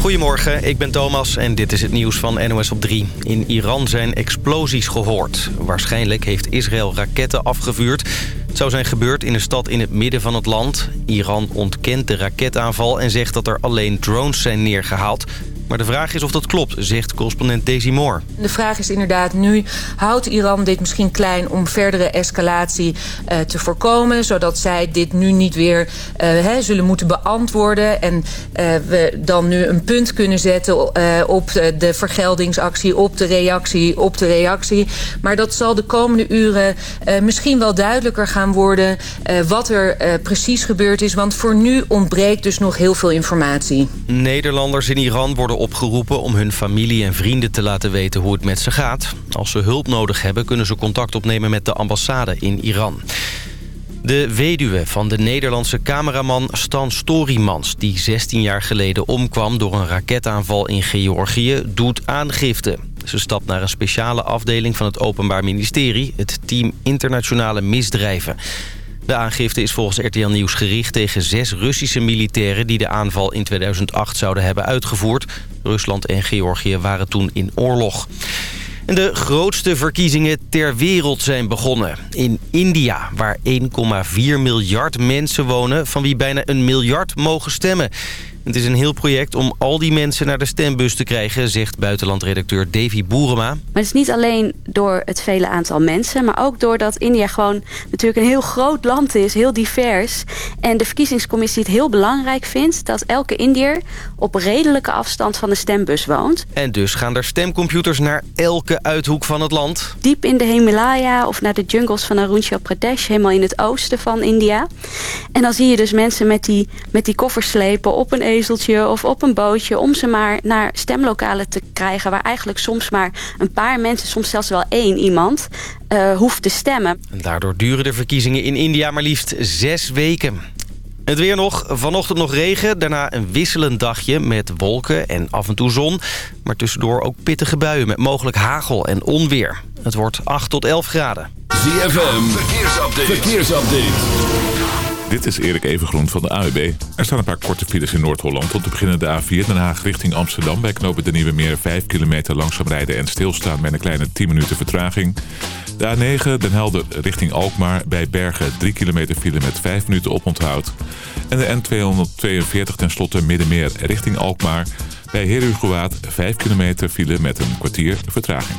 Goedemorgen, ik ben Thomas en dit is het nieuws van NOS op 3. In Iran zijn explosies gehoord. Waarschijnlijk heeft Israël raketten afgevuurd. Het zou zijn gebeurd in een stad in het midden van het land. Iran ontkent de raketaanval en zegt dat er alleen drones zijn neergehaald. Maar de vraag is of dat klopt, zegt correspondent Daisy Moore. De vraag is inderdaad nu, houdt Iran dit misschien klein om verdere escalatie uh, te voorkomen... zodat zij dit nu niet weer uh, hè, zullen moeten beantwoorden... en uh, we dan nu een punt kunnen zetten op de vergeldingsactie, op de reactie, op de reactie. Maar dat zal de komende uren misschien wel duidelijker gaan worden... wat er precies gebeurd is, want voor nu ontbreekt dus nog heel veel informatie. Nederlanders in Iran worden opgeroepen om hun familie en vrienden te laten weten hoe het met ze gaat. Als ze hulp nodig hebben kunnen ze contact opnemen met de ambassade in Iran. De weduwe van de Nederlandse cameraman Stan Storymans... die 16 jaar geleden omkwam door een raketaanval in Georgië... doet aangifte. Ze stapt naar een speciale afdeling van het Openbaar Ministerie... het team Internationale Misdrijven. De aangifte is volgens RTL Nieuws gericht tegen zes Russische militairen... die de aanval in 2008 zouden hebben uitgevoerd. Rusland en Georgië waren toen in oorlog. En de grootste verkiezingen ter wereld zijn begonnen. In India, waar 1,4 miljard mensen wonen... van wie bijna een miljard mogen stemmen. Het is een heel project om al die mensen naar de stembus te krijgen... zegt buitenlandredacteur Davy Boerema. Maar het is niet alleen door het vele aantal mensen... maar ook doordat India gewoon natuurlijk een heel groot land is, heel divers. En de verkiezingscommissie het heel belangrijk vindt... dat elke Indiër op redelijke afstand van de stembus woont. En dus gaan er stemcomputers naar elke uithoek van het land. Diep in de Himalaya of naar de jungles van Arunachal Pradesh... helemaal in het oosten van India. En dan zie je dus mensen met die, met die koffers slepen op een ezeltje of op een bootje... om ze maar naar stemlokalen te krijgen... waar eigenlijk soms maar een paar mensen, soms zelfs wel één iemand... Uh, hoeft te stemmen. En daardoor duren de verkiezingen in India maar liefst zes weken. Het weer nog. Vanochtend nog regen. Daarna een wisselend dagje met wolken en af en toe zon. Maar tussendoor ook pittige buien met mogelijk hagel en onweer. Het wordt 8 tot 11 graden. ZFM. Verkeersupdate. Verkeersupdate. Dit is Erik Evengroen van de AUB. Er staan een paar korte files in Noord-Holland. Om te beginnen de A4 Den Haag richting Amsterdam. Bij knopen de Nieuwe Meer 5 kilometer langzaam rijden en stilstaan met een kleine 10 minuten vertraging. De A9 Den Helder richting Alkmaar. Bij Bergen 3 kilometer file met 5 minuten oponthoud. En de N242 tenslotte Middenmeer richting Alkmaar. Bij Herugowaard 5 kilometer file met een kwartier vertraging.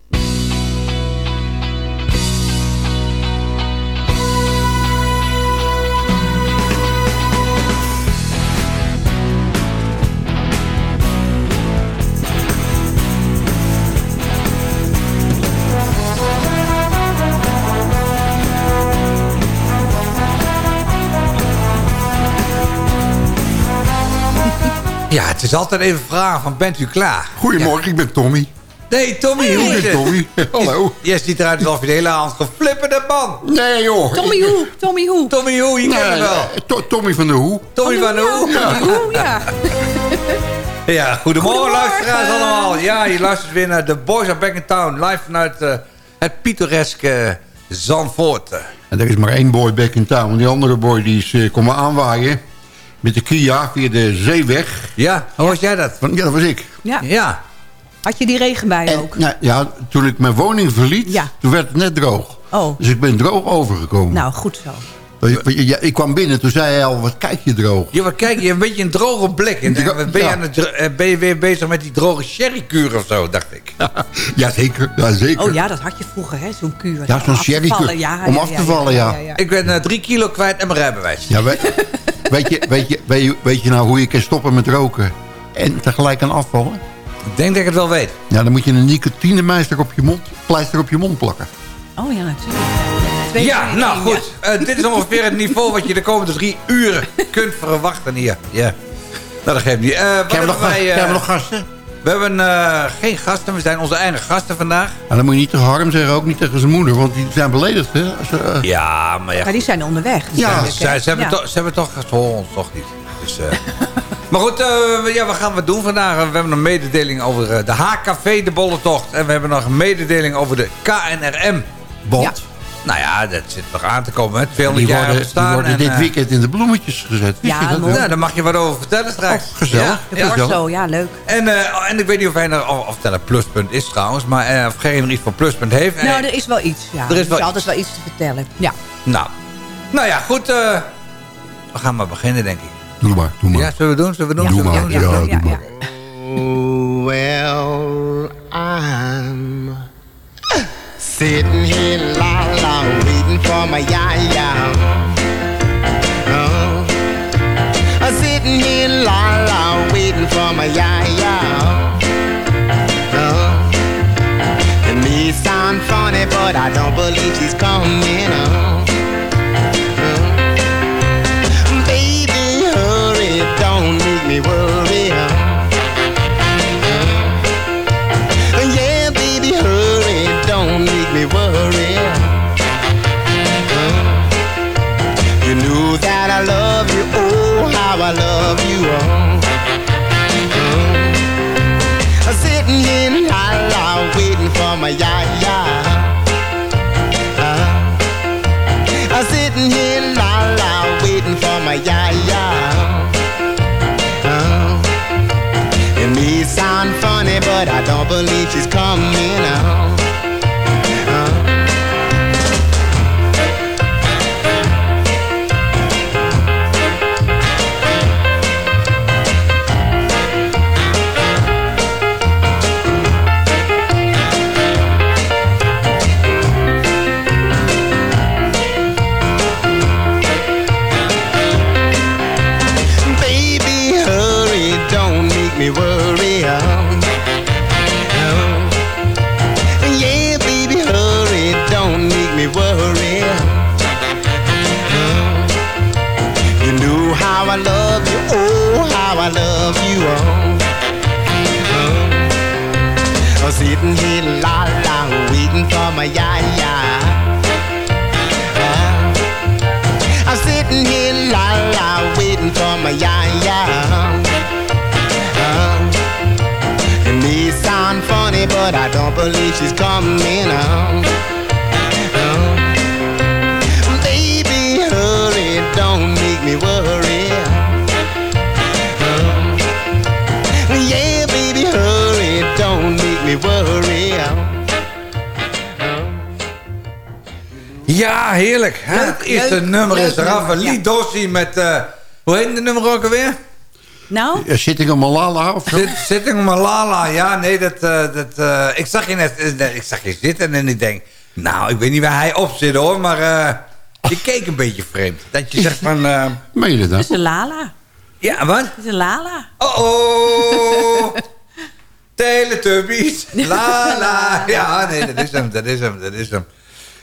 Ja, het is altijd even vragen van bent u klaar? Goedemorgen, ik ben Tommy. Nee, Tommy, hoe is het? Tommy, hallo. Jij ziet eruit alsof je de hele avond geflipperde man. Nee joh. Tommy hoe, Tommy hoe. Tommy hoe, je kent hem wel. To Tommy van de Hoe. Tommy van de Hoe. Ja. Tommy hoe, ja. Ja, goedemorgen, luisteraars allemaal. Ja, je luistert weer naar The Boys are Back in Town. Live vanuit uh, het pittoreske Zandvoort. En er is maar één boy back in town. Die andere boy die is uh, komen aanwaaien met de Kia via de zeeweg. Ja, hoe was jij dat? Ja, dat was ik. Ja. ja. Had je die regen bij ook? Nou, ja, toen ik mijn woning verliet, ja. toen werd het net droog. Oh. Dus ik ben droog overgekomen. Nou, goed zo. Ja, ik kwam binnen, toen zei hij al, wat kijk je droog? Ja, wat kijk je, een beetje een droge blik. En, ben, je aan het, eh, ben je weer bezig met die droge sherrykuur of zo, dacht ik. ja, zeker, ja, zeker. Oh ja, dat had je vroeger, hè, zo'n kuur. Ja, zo'n sherrykuur, ja, om af te vallen, ja. Ik ben uh, drie kilo kwijt en mijn rijbewijs. Ja, weet, weet, je, weet, je, weet, je, weet je nou hoe je kan stoppen met roken en tegelijk kan afvallen? Ik denk dat ik het wel weet. Ja, dan moet je een nicotinemeister op je mond, pleister op je mond plakken. Oh ja, natuurlijk ja, nou goed. Uh, dit is ongeveer het niveau wat je de komende drie uren kunt verwachten hier. Ja. Nou, dat geeft niet. Uh, hebben we nog, wij, uh, nog gasten? We hebben geen gasten. We zijn onze eigen gasten vandaag. En dan moet je niet tegen Harm zeggen, ook niet tegen zijn moeder. Want die zijn beledigd, hè? Ze, ja, maar ja. Maar die zijn onderweg. Ja, ze, ze, hebben ja. To, ze hebben toch... ons toch niet. Dus... Maar goed, eh, ja, wat gaan we doen vandaag? We hebben een mededeling over eh, de HKV, de bollentocht. En we hebben nog een mededeling over de KNRM. Bond. Ja. Nou ja, dat zit nog aan te komen. Hè. 200 Die jaar worden, die worden en, dit eh, weekend in de bloemetjes gezet. Wist Ja, dat? Ja, daar mag je wat over vertellen straks. gezellig. Ja, ja. gezellig. Corso, ja, leuk. En, eh, en ik weet niet of hij nou, of, of dat een pluspunt is trouwens, maar eh, of geen iets van pluspunt heeft. Nou, er is wel iets. Ja. Er is wel altijd wel iets te vertellen. Ja. nou. nou ja, goed. eh, we gaan maar beginnen, denk ik. Doe maar, doe maar. Ja, zullen we doen? Zullen we doen? Doe Zullen we maar, doen? ja, Zullen we doe doen? maar. Oh, well, I'm sitting here, la la, waiting for my ya ya. Oh, I'm sitting here, la la, waiting for my ya ya. Oh, it may sound funny, but I don't believe she's coming. But I don't believe she's coming out. Baby, hurry, don't make me worry. Yeah, baby, hurry, don't make me worry. Ja, heerlijk. Hè? het eerste leuk, nummer leuk is eraf. nummer, Lee ja. Dossi met... eh, hoe heet de nummer ook alweer? Nou, Ja, Zitting op Malala of zo? Zit- Sitting Malala. Ja, nee, dat... eh, dat eh, ik zag je net... eh, nee, ik zag je zitten en ik denk... Nou, ik weet niet waar hij op zit hoor, maar... eh, je keek een beetje vreemd. Dat je zegt van... eh, Meen je dat het is een Lala. ja, wat? Het is een Lala. Oh oh. Teletubbies. La la. Ja, nee, dat is hem, dat is hem, dat is hem.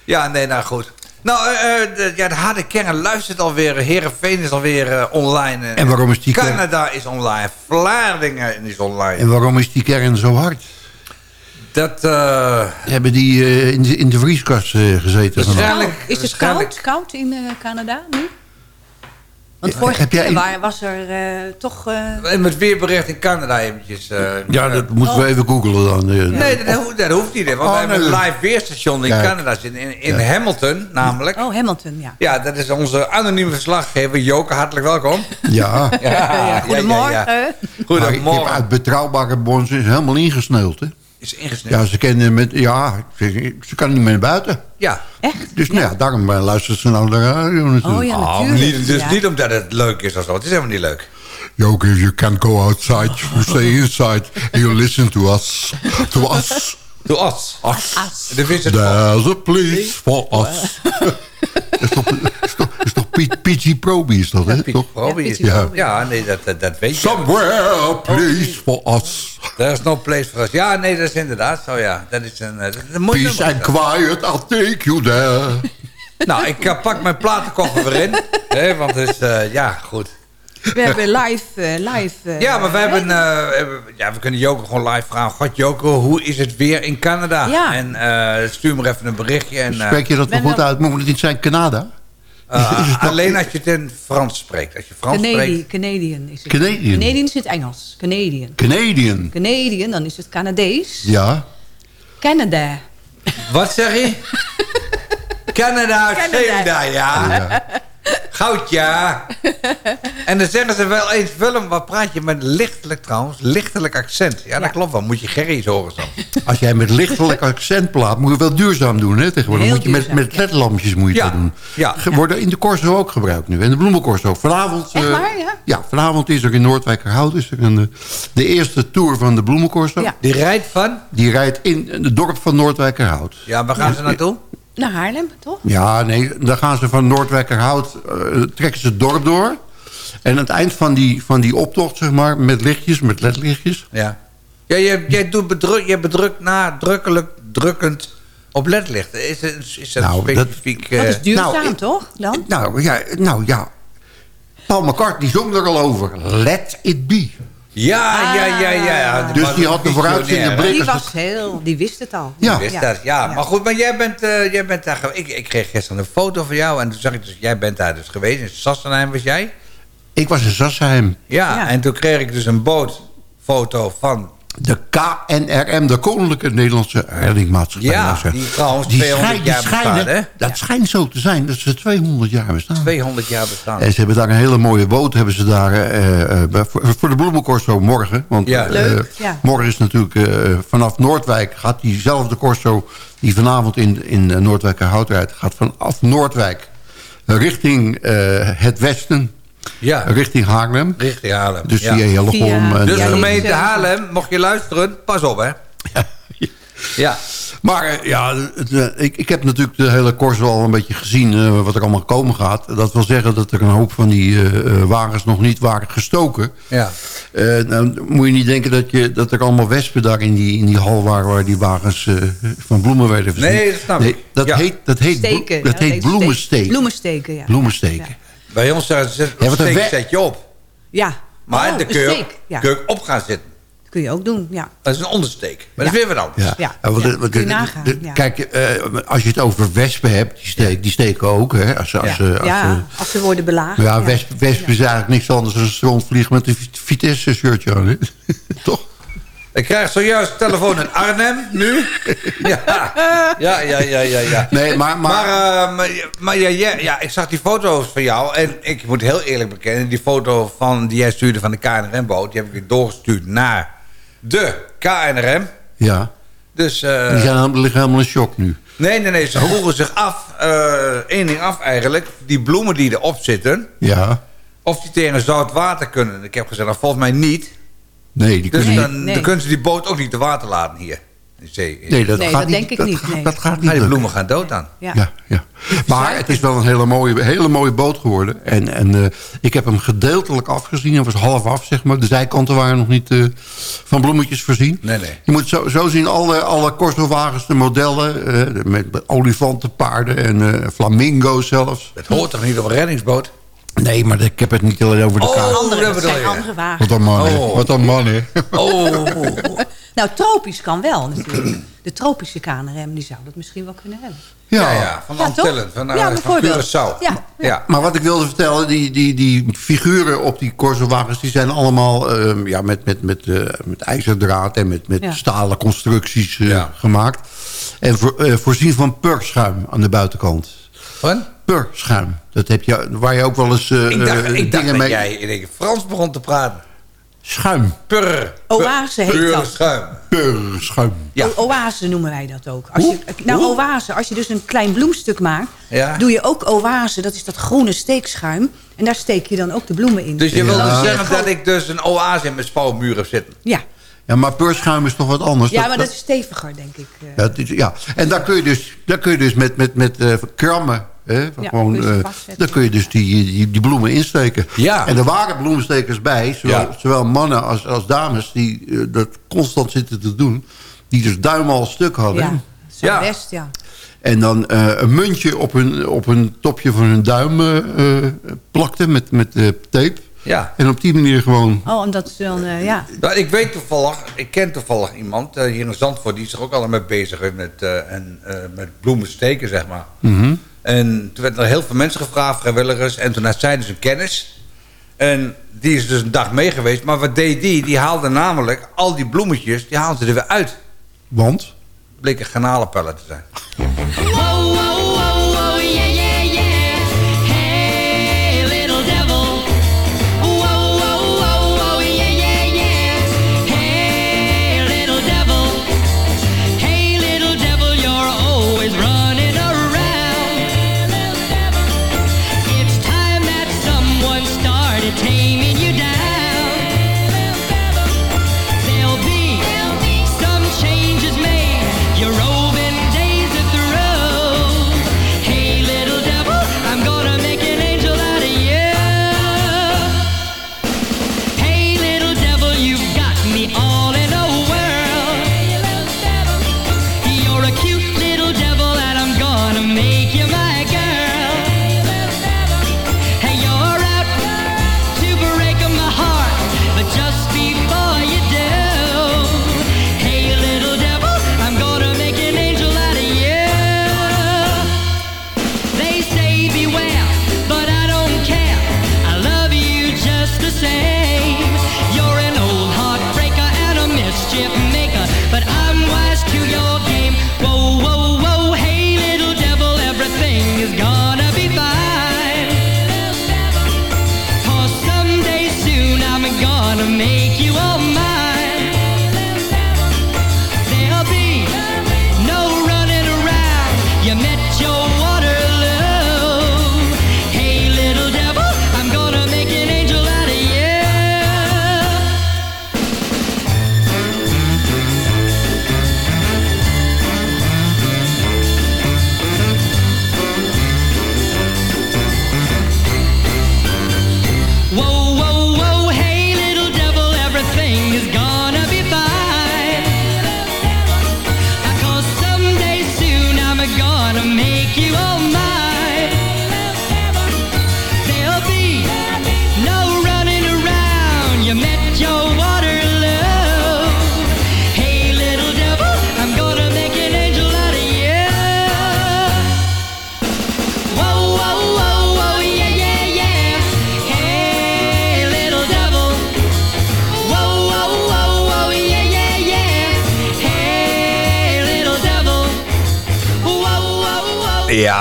Ja, nee, nou goed. Nou, eh, eh, de, ja, de harde kern luistert alweer. Herenveen is alweer eh, online. En waarom is die kern- Canada is online. Vlaardingen is online. En waarom is die kern zo hard? Dat, eh Hebben die eh, in, de, in de vrieskast eh, gezeten? Waarschijnlijk- Oh, is het koud, koud in eh, Canada nu? Want vorige heb jij keer waar- was er eh, toch... eh, met weerbericht in Canada eventjes. eh, Ja, dat moeten we even googlen dan. Nee, dat, hoeft- dat hoeft niet. Want Oh, we hebben een live weerstation in Kijk. Canada zitten. In, in Hamilton namelijk. oh, Hamilton, ja. Ja, dat is onze anonieme verslaggever. Joke, hartelijk welkom. Ja, Ja, ja, Goedemorgen. ja, ja. maar ik heb Goedemorgen. uit betrouwbare bons is helemaal ingesneeuwd. Hè? Is ingesneden. Ja, ze kennen met, ja, ze, ze kan niet meer naar buiten. Ja. Echt? Dus nou ja, daarom eh, luistert ze naar de radio natuurlijk. Oh ja, Oh, natuurlijk. niet, dus ja. niet omdat het leuk is of zo. Het is helemaal niet leuk. Joke, you can't go outside. You stay inside. You listen to us. To us. As. De vis het There's a place for us. is toch, is toch, is toch P- PG Proby is dat, hè? Piet toch? Proby is Ja, ja. Ja, nee, dat, dat, dat weet je. Somewhere a place for us. There's no place for us. Ja, nee, dat is inderdaad zo, ja. Dat is een, eh, dat is een mooi Peace nummer. and quiet, I'll take you there. Nou, ik eh, pak mijn platenkoffer weer in. Hè, want het is, eh, ja, goed. We hebben live... live Ja, maar we hebben, eh, ja, we kunnen Joker gewoon live vragen. God Joker, hoe is het weer in Canada? Ja. En eh, stuur me even een berichtje. En, eh, Spreek je dat wel goed uit? Moet het niet zijn Canada? Uh, alleen als je het in Frans spreekt. Als je Frans Canadi spreekt... Canadian is het. Canadian. Canadian is het Engels. Canadian. Canadian. Canadian, dan is het Canadees. Ja. Canada. Wat zeg je? Canada, Canada, ja. ja. Goud, ja. en dan zeggen ze wel eens, Willem, wat praat je met lichtelijk trouwens, lichtelijk accent. Ja, dat Ja. klopt wel. Moet je Gerry eens horen zo. Als jij met lichtelijk accent plaat, moet je wel duurzaam doen. Hè, tegenwoordig Heel moet je met, duurzaam, met ledlampjes moet je Ja, dat doen. ja. Ge- Worden in de Corso ook gebruikt nu. En de bloemencorso. Vanavond, Echt eh, waar, ja? ja, vanavond is er in Noordwijkerhout is er een, eh, de eerste tour van de bloemencorso. Ja. Die rijdt van? Die rijdt in het dorp van Noordwijkerhout. Ja, waar gaan ze naartoe? Naar Haarlem, toch? Ja, nee, dan gaan ze van Noordwijkerhout, eh, trekken ze het dorp door. En aan het eind van die, van die optocht, zeg maar, met lichtjes, met ledlichtjes. Ja. Ja, jij, jij doet bedruk, jij bedrukt nadrukkelijk, drukkend op ledlicht. Is, het- is dat Nou, dat- specifiek... Dat eh, is duurzaam, nou, toch? Dan? Nou ja, nou ja. Paul McCartney zong er al over. Let it be. Ja, ja, ja, ja, ja. Dus die had de is vooruitziende blik. Die was heel... Die wist het al. Ja. Wist dat, ja. Maar goed, maar jij bent, eh, jij bent daar... Ik, ik kreeg gisteren een foto van jou en toen zag ik dus... Jij bent daar dus geweest. In Sassenheim was jij. Ik was in Sassheim. Ja, Ja. en toen kreeg ik dus een bootfoto van... De KNRM, de Koninklijke Nederlandse Reddingmaatschappij. Ja, die trouwens Die 200 schijn- die jaar schijnen- bestaan, hè? Dat schijnt zo te zijn, dat ze 200 jaar bestaan. 200 jaar bestaan. En ze hebben daar een hele mooie boot hebben ze daar, eh, eh, voor, voor de bloemencorso morgen. Want Ja. eh, Leuk, ja. morgen is natuurlijk eh, vanaf Noordwijk gaat diezelfde corso... die vanavond in, in eh, Noordwijkerhout rijdt... gaat vanaf Noordwijk richting eh, het westen, Ja, richting Haarlem. richting Haarlem. Dus ja. via Hillegom. Dus Ja, eh, die- gemeente Ja. Haarlem, mocht je luisteren, pas op hè. Ja, Maar eh, ja, het, eh, ik, ik heb natuurlijk de hele corso al een beetje gezien eh, wat er allemaal komen gaat. Dat wil zeggen dat er een hoop van die eh, eh, wagens nog niet waren gestoken. ja. Eh, nou, moet je niet denken dat, je, dat er allemaal wespen daar in die, in die hal waren... waar die wagens eh, van bloemen werden voorzien. Nee, dat snap ik. dat Ja. heet, dat heet, Steken. dat ja, heet nee, bloemensteek. Bloemensteken, ja. Bloemensteken. Bij ons zeggen ze, Ja, wat een zet je op. Ja. Maar Oh, dan je, steek. Ja. kun je op gaan zitten. Dat kun je ook doen, ja. Dat is een ondersteek. Maar dat is weer wat anders. Ja. De- je de- de-. Kijk, eh, als je het over wespen hebt, die, steek, die steken ook. Hè, als, ze- als, als, als ze worden belaagd. ja, wesp, wesp is eigenlijk niks anders dan een rondvliegen met een Vitesse-shirtje aan. hè? Toch? Ik krijg zojuist telefoon in Arnhem, nu. Ja, ja, ja, ja, ja. ja. Nee, maar... maar, Maar, eh, maar, maar ja, ja, ja, ik zag die foto's van jou. En ik moet heel eerlijk bekennen... die foto van, die jij stuurde van de KNRM-boot... die heb ik weer doorgestuurd naar de KNRM. ja, Dus... eh, die liggen helemaal in shock nu. nee, nee, nee. Ze vroegen zich af... eh één ding af eigenlijk. Die bloemen die erop zitten... Ja, of die tegen zout water kunnen. Ik heb gezegd, nou, volgens mij niet. Nee, die Dus kunnen dan, nee. dan kunnen ze die boot ook niet te water laten hier. In de zee. Nee, dat, Nee, gaat dat niet, denk ik dat niet, Gaat, nee. Dat gaat niet Maar die lukken. bloemen gaan dood aan. Ja. Ja, ja. Maar het is wel een hele mooie, hele mooie boot geworden. En, en eh, ik heb hem gedeeltelijk afgezien. Hij was half af, zeg maar. De zijkanten waren nog niet eh, van bloemetjes voorzien. Nee, nee. Je moet zo, zo zien, alle, alle Corso-wagens, de modellen... eh, met olifanten, paarden en eh, flamingo's zelfs. Het hoort toch niet op een reddingsboot? Nee, maar ik heb het niet alleen over de Oh. Andere, dat zijn andere wagens. Wat een man, hè. Oh. Wat een man, hè. Oh, Nou, tropisch kan wel natuurlijk. De tropische KNRM die zou dat misschien wel kunnen hebben. ja, ja, van Ja, Antillen, van, Ja, van bijvoorbeeld. Curaçao. Ja, ja. Maar wat ik wilde vertellen, die, die, die figuren op die Corso-wagens... die zijn allemaal ehm, ja, met, met, met, eh, met ijzerdraad en met, met Ja. stalen constructies eh, Ja. gemaakt. En voor, eh, voorzien van purschuim aan de buitenkant. Van? Purschuim. Dat heb je, waar je ook wel eens eh, Ik dacht, eh, ik dacht dingen dat mee... jij in één Frans begon te praten. Schuim. Purr. Oase heet Pur dat. schuim. Purschuim. Ja. O- Oase noemen wij dat ook. Als je, nou, oase, als je dus een klein bloemstuk maakt... Ja. doe je ook oase, dat is dat groene steekschuim. En daar steek je dan ook de bloemen in. Dus je wilde Ja. zeggen dat ik dus een oase in mijn spouwmuur heb zitten. Ja, Ja, maar purschuim is toch wat anders. ja maar dat is steviger, denk ik. eh. Ja, het is- ja. en daar kun je dus, daar kun je dus met, met, met eh, krammen... Hè, Ja, gewoon, kun je ze eh, daar kun je dus die, die, die bloemen insteken. Ja. En er waren bloemstekers bij, zowel, Ja. zowel mannen als, als dames... die eh, dat constant zitten te doen. Die dus duimen al stuk hadden. ja, Ja. best, ja. En dan eh, een muntje op hun, op hun topje van hun duim plakten met, met eh, tape. Ja. En op die manier gewoon... Oh, omdat ze dan, eh, ja. Nou, ik weet toevallig, ik ken toevallig iemand hier in Zandvoort... die zich ook allemaal mee bezig met, eh, en, eh, met bloemen steken, zeg maar. Mhm. En toen werden er heel veel mensen gevraagd, vrijwilligers. En toen had zij dus een kennis. En die is dus een dag mee geweest. Maar wat deed die? Die haalde namelijk al die bloemetjes, die haalde ze er weer uit. Want? Bleken garnalenpellen te zijn.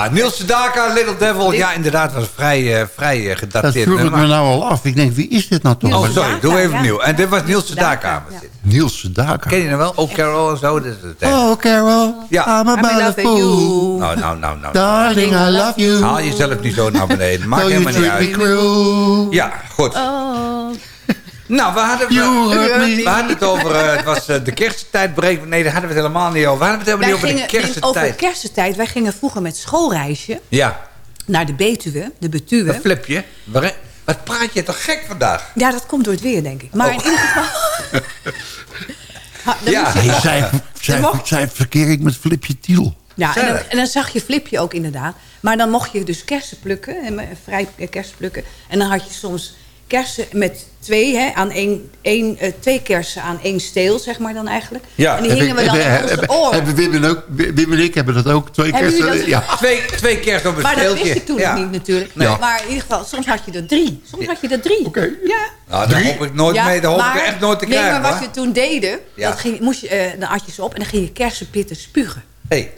Ja, Niels Sedaka, Little Devil. Ja, inderdaad, was vrij, eh, vrij eh, Dat gedateerd. vroeg ik me nou al af. Ik denk, wie is dit nou toch? Oh, sorry, doe even opnieuw. En dit was Niels Sedaka. Niels Sedaka. Ken je hem wel? Oh, Carol en zo. Dus het. Oh, Carol. Ja. I'm about fool. you. Nou, nou, nou, nou. Darling, I love you. Haal jezelf niet zo naar beneden. You helemaal niet uit. Ja, goed. Nou, we hadden, we, we hadden het over... eh, het was eh, de kersttijd. breek- Nee, daar hadden we het helemaal niet over. We hadden het helemaal Wij niet over gingen, de in- over kersttijd. kerstentijd. Wij gingen vroeger met schoolreisje Ja, naar de Betuwe, de een Betuwe. flipje. Waar- Wat praat je toch gek vandaag? Ja, dat komt door het weer, denk ik. Maar Oh. in ieder geval... Ha, Ja. je- Hey, zij, zij, mocht- zij verkeer ik met Flipje Tiel. Ja, en dan, en dan zag je Flipje ook inderdaad. Maar dan mocht je dus kersen plukken, en, vrij eh, kersen plukken. En dan had je soms kersen met twee, hè, aan één, één, eh, twee kersen aan één steel, zeg maar dan eigenlijk. Ja, en die hingen we dan in onze hebben, Wim, en ook, Wim en ik hebben dat ook twee dat- Ja. Twee, twee kerst op een Maar dat steeltje. wist ik toen ja. niet natuurlijk. Nee. Maar in ieder geval, soms had je er drie. Soms had je er drie. Oké. Ja. Nou, daar hoop ik nooit Ja, mee. Daar hoop maar- ik echt nooit te nee, krijgen. maar wat hoor. je toen deden, Ja. dat ging, moest je, eh, dan had je ze op en dan ging je kersenpitten spugen. Hey,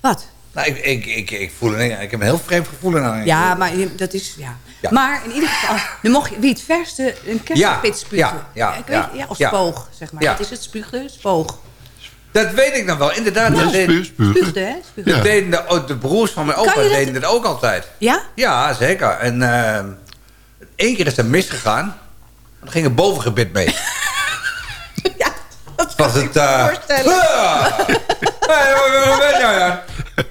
Wat? Nou, ik, ik, ik, ik, voel een, ik heb een heel vreemd gevoel aan. Ja, maar dat is... Ja. Ja. Maar in ieder geval, dan mocht je wie het verste een kersenpit Ja, spugen. ja, ja, ik weet, ja, ja, of ja. spoog, zeg maar. Ja. Wat is het? Spuugde? Spoog. Dat weet ik nog wel. Inderdaad, Ja, dat deed-. Spuugde, hè? Spuugde. Ja. dat deden de, de broers van mijn opa dat- deden het ook altijd. Ja? Ja, zeker. En ehm één keer is er misgegaan. Dan ging het bovengebit mee. Ja, dat Was het... eh voorstellen. Ja.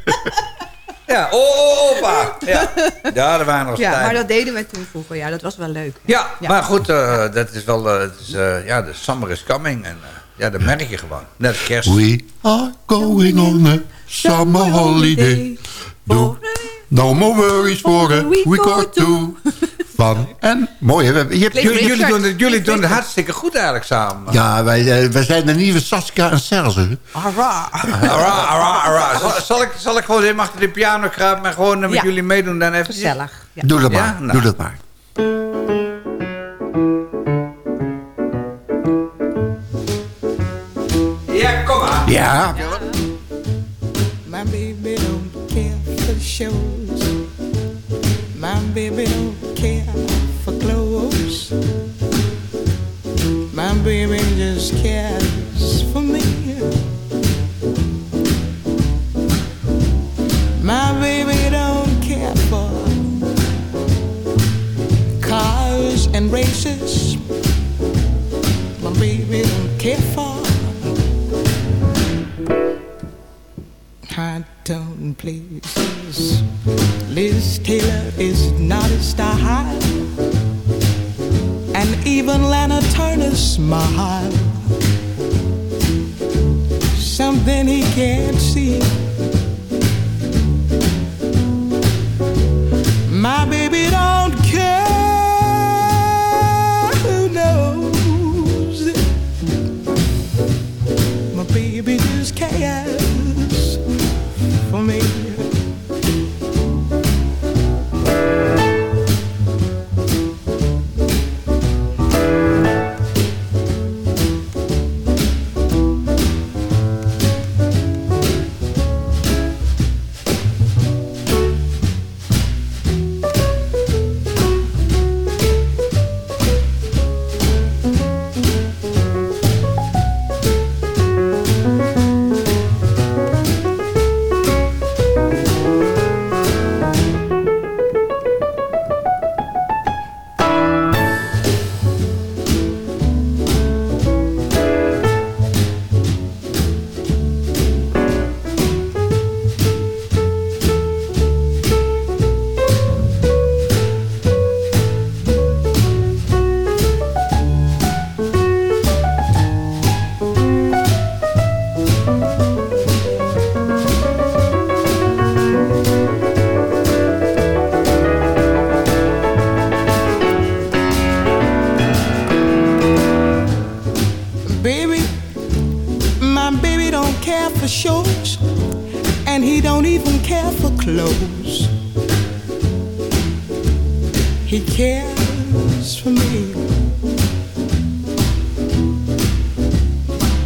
Ja, oh, oh, opa. Ja, ja dat waren nog Ja, tijden. maar dat deden we toen vroeger. Ja, dat was wel leuk. Ja, Ja. maar goed, eh, dat is wel... eh, het is, eh, ja, de summer is coming. En, eh, ja, dat merk je gewoon. Net als kerst. We are going on a summer holiday. Do no more worries for a week or two. Van. En mooi, hè? Je hebt, Jullie, doen het, jullie doen het hartstikke goed eigenlijk samen. ja, wij, eh, wij zijn de nieuwe Saskia en Serge. Ara, ara, ara. Zal, zal, ik, zal ik gewoon even achter de piano kruipen en gewoon met Ja. jullie meedoen dan even? Gezellig. Ja. Doe dat Ja? maar, Nou. doe dat maar. Ja, kom maar. Ja, My baby don't care for shows. My baby don't care for clothes. My baby just cares for me. My baby don't care for cars and races. My baby don't care for high tone places. Liz Taylor is not a style, and even Lana Turner smile. Something he can't see.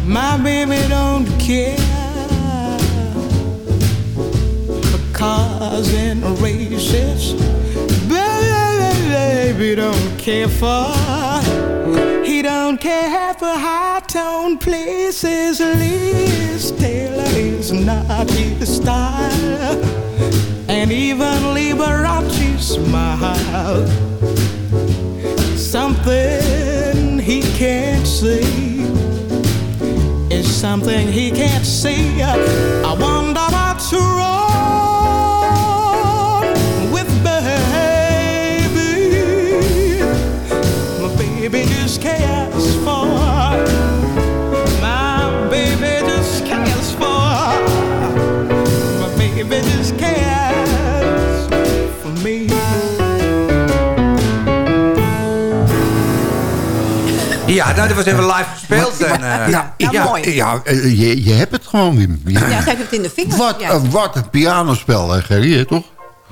My baby don't care for cars and races. Baby don't care for. He don't care for high tone places. Liz Taylor is not his style, and even Liberace smile. Something he can't see something he can't see. I wonder Ja, nou, dat was even live gespeeld. En, eh, ja, ja, ja, mooi. ja, eh, je, je hebt het gewoon, Wim. Ja. Ja, ze heeft het in de vingers. Wat, ja. een- wat een pianospel, hè, Gerry, hè, toch?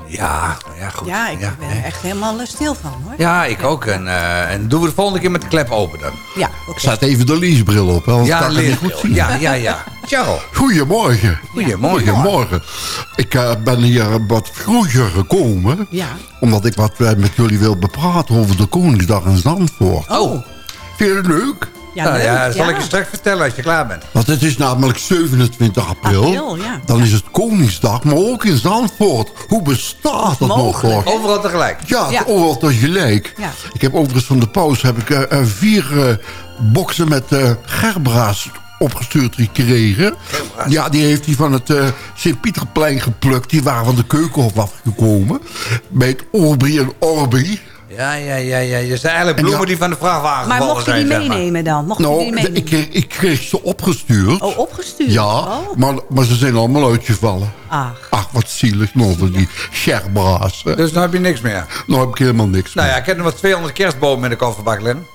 ja, ja, goed. ja, ik ben er echt helemaal eh, stil van hoor. Ja, ik ook. En, eh, en doen we de volgende keer met de klep open dan. Ja, oké. Staat even de leasebril op, hè, want Ja, het niet goed zien. Ja, ja, ja. Charles. Goedemorgen. Goedemorgen. Goedemorgen. Ik eh, ben hier wat vroeger gekomen. Ja. Omdat ik wat met jullie wil bepraten over de Koningsdag in Zandvoort. Oh. Vind je het leuk? Ja, nou leuk, ja, zal ja. ik je straks vertellen als je klaar bent. Want het is namelijk 27 april. April, ja. Dan is het Koningsdag, maar ook in Zandvoort. Hoe bestaat dat nog Mogelijk? Overal tegelijk. Ja, Ja. overal tegelijk. Ja. Ik heb overigens van de pauze heb ik, eh, eh, vier eh, boksen met eh gerbra's opgestuurd gekregen. Ja, die heeft hij van het eh, Sint-Pieterplein geplukt. Die waren van de keukenhof afgekomen. Bij het Orbi en Orbi. Ja, ja, ja, ja. Je zijn eigenlijk En bloemen die van de vrachtwagen Maar mocht je die meenemen dan? Mocht je Nou, die meenemen? ik, kreeg, ik kreeg ze opgestuurd. Oh, opgestuurd? Ja, Oh. maar, maar ze zijn allemaal uitgevallen. Ach. Ach, wat zielig. Nou, van die scherbraas. Dus nu heb je niks meer. Nou heb ik helemaal niks Nou meer. ja, ik heb nog wat 200 kerstbomen in de kofferbak liggen.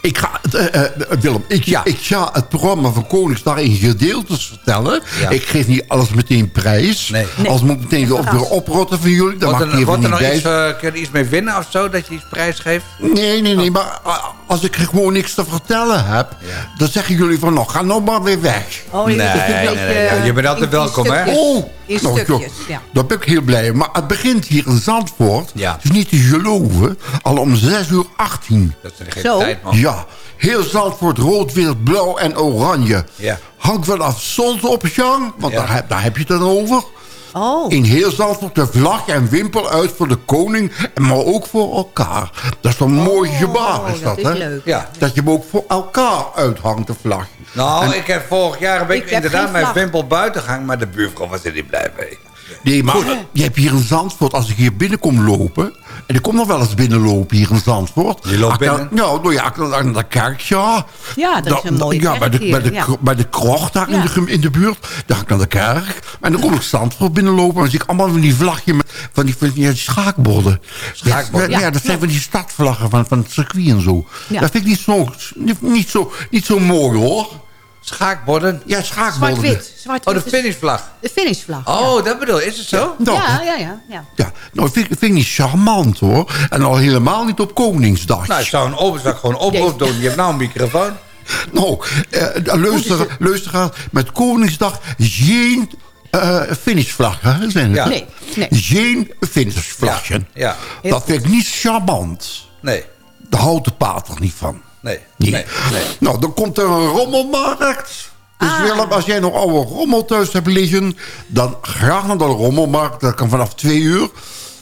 Ik ga, eh, eh, Willem, ik, Ja. ik ga het programma van Koningsdag in gedeeltes vertellen. Ja. Ik geef niet alles meteen prijs. Nee. Als moet meteen weer op weer oprotten van jullie, dan Wordt mag ik er, even wordt er niet nog bij. iets, eh, kun je er iets mee winnen of zo, dat je iets prijs geeft? Nee, nee, nee, maar eh, als ik gewoon niks te vertellen heb... dan zeggen jullie van, nou, ga nou maar weer weg. Oh, Nee, je, nee, nee, nee, je bent altijd welkom, hè? Oh, In nou, stukjes, joh, ja. Daar ben ik heel blij mee. Maar het begint hier in Zandvoort. Ja. Het is niet te geloven. Al om 6 uur 18. Dat is geen Zo. tijd, man. Ja, heel Zandvoort rood, wit, blauw en oranje. Ja. Hangt vanaf zonsopgang, want Ja. daar, heb, daar heb je het dan over. Oh. In heel Zandvoort de vlag en wimpel uit voor de koning, maar ook voor elkaar. Dat is een mooi gebaar, is dat, Oh, dat is hè? leuk. Ja. Dat je hem ook voor elkaar uithangt, de vlag. Nou, ik heb vorig jaar een beetje inderdaad mijn wimpel buiten gehangen, maar de buurvrouw was er niet blij mee. Nee, maar je hebt hier in Zandvoort, als ik hier binnenkom lopen... en ik kom nog wel eens binnenlopen hier in Zandvoort... Je loopt binnen? Ja, nou ja, naar de kerk, ja. Ja, dat is een mooie Ja, bij de, bij de, hier, ja. bij de krocht daar in, de, gem- in de buurt. Daar ga ik naar de kerk. En dan kom ik Zandvoort binnenlopen... en dan zie ik allemaal van die vlagje met van die, van die schaakborden. Schaakborden? Ja, ja, dat zijn van die stadvlaggen van, van het circuit en zo. Ja. Dat vind ik niet zo, niet, niet zo, niet zo mooi, hoor. Schaakborden? Ja, schaakborden. Zwart-wit. Zwart Oh, de finishvlag. De finishvlag. Oh, dat bedoel je. Is het zo? Nou, ja, ja, ja. ja. Ja, nou, vind, vind ik charmant hoor. En al helemaal niet op Koningsdag. Nou, ik zou een open gewoon oproep doen. Je hebt nou een microfoon. Nou, eh, luister, luisteraars, met Koningsdag geen eh finishvlaggen hè, zijn het. Ja. Nee, nee. Geen finishvlaggen. Ja, ja. Dat vind ik niet charmant. Nee, Daar houdt de pater er niet van. Nee, Nee. nee. nee. Nou, dan komt er een rommelmarkt. Dus Ah. Willem, als jij nog oude rommel thuis hebt liggen... dan graag naar de rommelmarkt. Dat kan vanaf twee uur.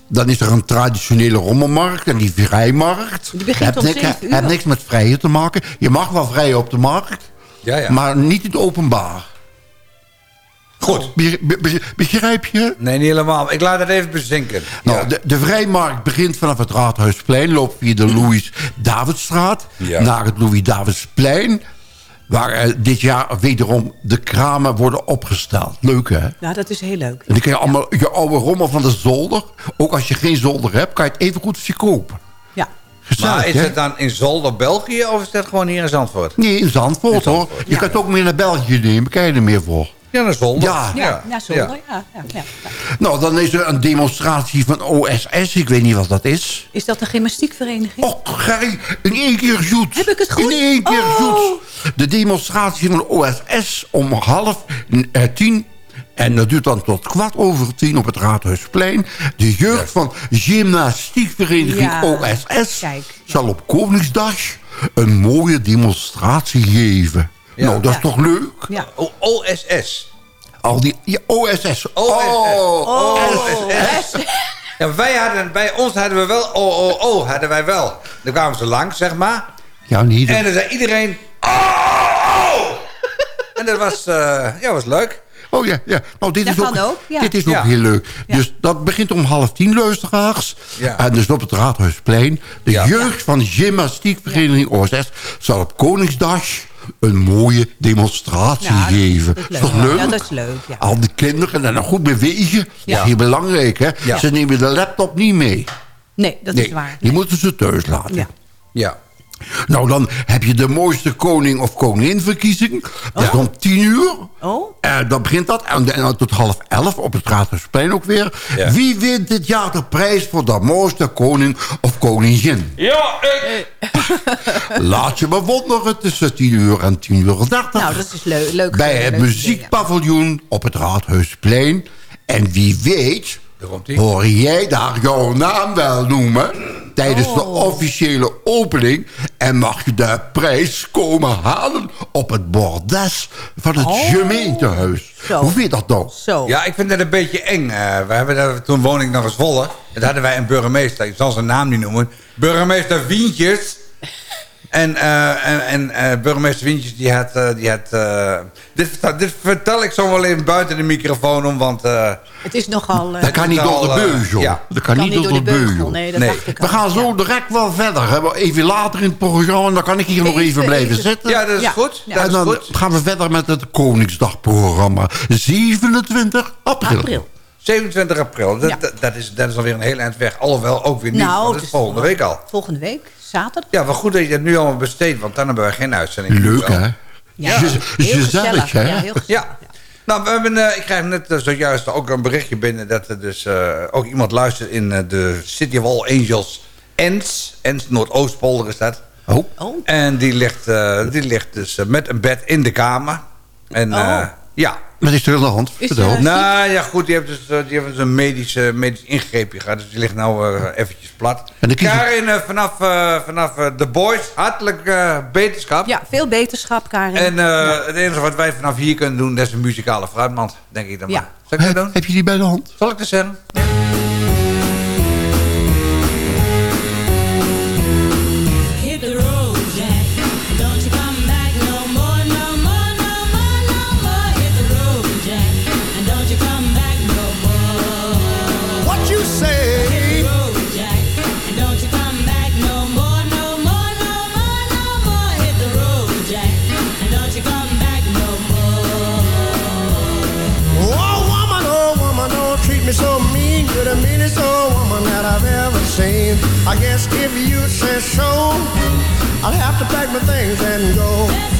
Dan is er een traditionele rommelmarkt en die vrijmarkt. Die begint Hebt om niks- uur. Heeft niks met vrije te maken. Je mag wel vrij op de markt, Ja, ja. maar niet in het openbaar. Goed. Be- be- be- begrijp je? Nee, niet helemaal. Ik laat het even bezinken. Nou, Ja. de, de vrijmarkt begint vanaf het Raadhuisplein... loopt via de Louis-Davidstraat Ja. naar het Louis-Davidsplein... waar eh, dit jaar wederom de kramen worden opgesteld. Leuk, hè? Nou, dat is heel leuk. En dan kan je allemaal je oude rommel van de zolder... ook als je geen zolder hebt, kan je het even goed als je kopen. Ja. Gezellig, Maar is hè? het dan in Zolder, België of is dat gewoon hier in Zandvoort? Nee, in Zandvoort, In Zandvoort, hoor. Je kan het ook meer naar België nemen, kan je er meer voor. Ja, naar Zolder. Ja. Ja, ja, zolder. Ja. Ja, ja, ja. Nou, dan is er een demonstratie van OSS. Ik weet niet wat dat is. Is dat een gymnastiekvereniging? Och, Gerry, in één keer zoet. Heb ik het goed? In één keer Oh. zoet. De demonstratie van de OSS om half eh, tien... En dat duurt dan tot kwart over tien op het Raadhuisplein. De jeugd van gymnastiekvereniging Ja, OSS... kijk, ja. zal op Koningsdag een mooie demonstratie geven. Ja. nou, dat is Ja. toch leuk? Ja. O- OSS. Al die ja, OSS. OSS. Oh, OSS. Ja, wij hadden, bij ons hadden we wel OOO, hadden wij wel. Dan kwamen ze langs, zeg maar. Ja, niet. En dan zei iedereen... Oh! En dat was, eh, ja, was leuk. Oh ja, ja. Nou, dit Dat is ook, kan ook, ja. Dit is ook Ja. heel leuk. Ja. Dus dat begint om half tien, luisteraars. Ja. En dus op het Raadhuisplein. De Ja. jeugd van de gymnastiekvereniging OSS... zal op Koningsdag een mooie demonstratie Ja, geven. dat is is toch leuk. leuk? Ja, dat is leuk, ja. Al die kinderen en dan goed bewegen. Dat is heel belangrijk, hè? Ja. Ze nemen de laptop niet mee. Nee, dat Nee, is waar. die moeten ze thuis laten. Ja. Nou, dan heb je de mooiste koning of koninginverkiezing. Dat is om tien uur. Oh? Eh, dan begint dat. En dan tot half elf op het Raadhuisplein ook weer. Ja. Wie wint dit jaar de prijs voor de mooiste koning of koningin? Ja, ik... Laat je bewonderen tussen 10 uur en 10 uur 30. Nou, dat is leuk. leuk bij leuk het muziekpaviljoen op het Raadhuisplein. En wie weet, hoor jij daar jouw naam wel noemen... tijdens de Oh. officiële opening... en mag je de prijs komen halen op het bordes van het Oh. gemeentehuis. Zo. Hoe vind je dat nou? ja. Zo. Ja, ik vind dat een beetje eng. Eh, we hebben daar, toen ik nog eens Zwolle. En daar hadden wij een burgemeester. Ik zal zijn naam niet noemen. Burgemeester Wientjes. En, eh, en, en eh, burgemeester Wintjes, die had... eh, die had eh, dit, vertel, dit vertel ik zo wel even buiten de microfoon om, want... eh, Het is nogal... eh, Dat kan niet door de beugel. ja. Dat kan niet door de beugel. Nee, dat Nee. dacht ik We al. gaan zo direct wel verder. Even later in het programma. Dan kan ik hier nog Even- even blijven even- zitten. ja, dat is Ja. goed. Ja. Dat en dan goed. gaan we verder met het Koningsdagprogramma. 27 april. April. 27 april, dat, Ja. dat, is, dat is alweer een heel eind weg. Alhoewel ook weer niet, Nou, dat is volgende week al. Volgende week, zaterdag. Ja, wel goed dat je het nu allemaal besteedt, want dan hebben we geen uitzending. Leuk, hè? Ja, Ja. heel Gezellig, gezellig. hè? Ja, heel gezellig. Ja. Nou, we hebben, eh, ik krijg net eh, zojuist ook een berichtje binnen... dat er dus eh, ook iemand luistert in eh, de City of All Angels Ens. Ens, Noordoostpolder is dat. Oh. Oh, En die ligt, eh, die ligt dus met een bed in de kamer. En Oh. eh, ja... Wat is er aan de hand? Vertel. Nou ja, goed, die heeft dus, eh, die heeft dus een medisch, medisch ingreepje gehad. Dus die ligt nou eh, eventjes plat. En Karin, eh, vanaf, eh, vanaf The Boys, hartelijk eh, beterschap. ja, veel beterschap, Karin. En eh, Ja. het enige wat wij vanaf hier kunnen doen, dat is een muzikale fruitmand, denk ik dan Ja. maar. Zal ik dat Heb, doen? heb je die bij de hand? Zal ik dat zeggen? Say so, I'll have to pack my things and go.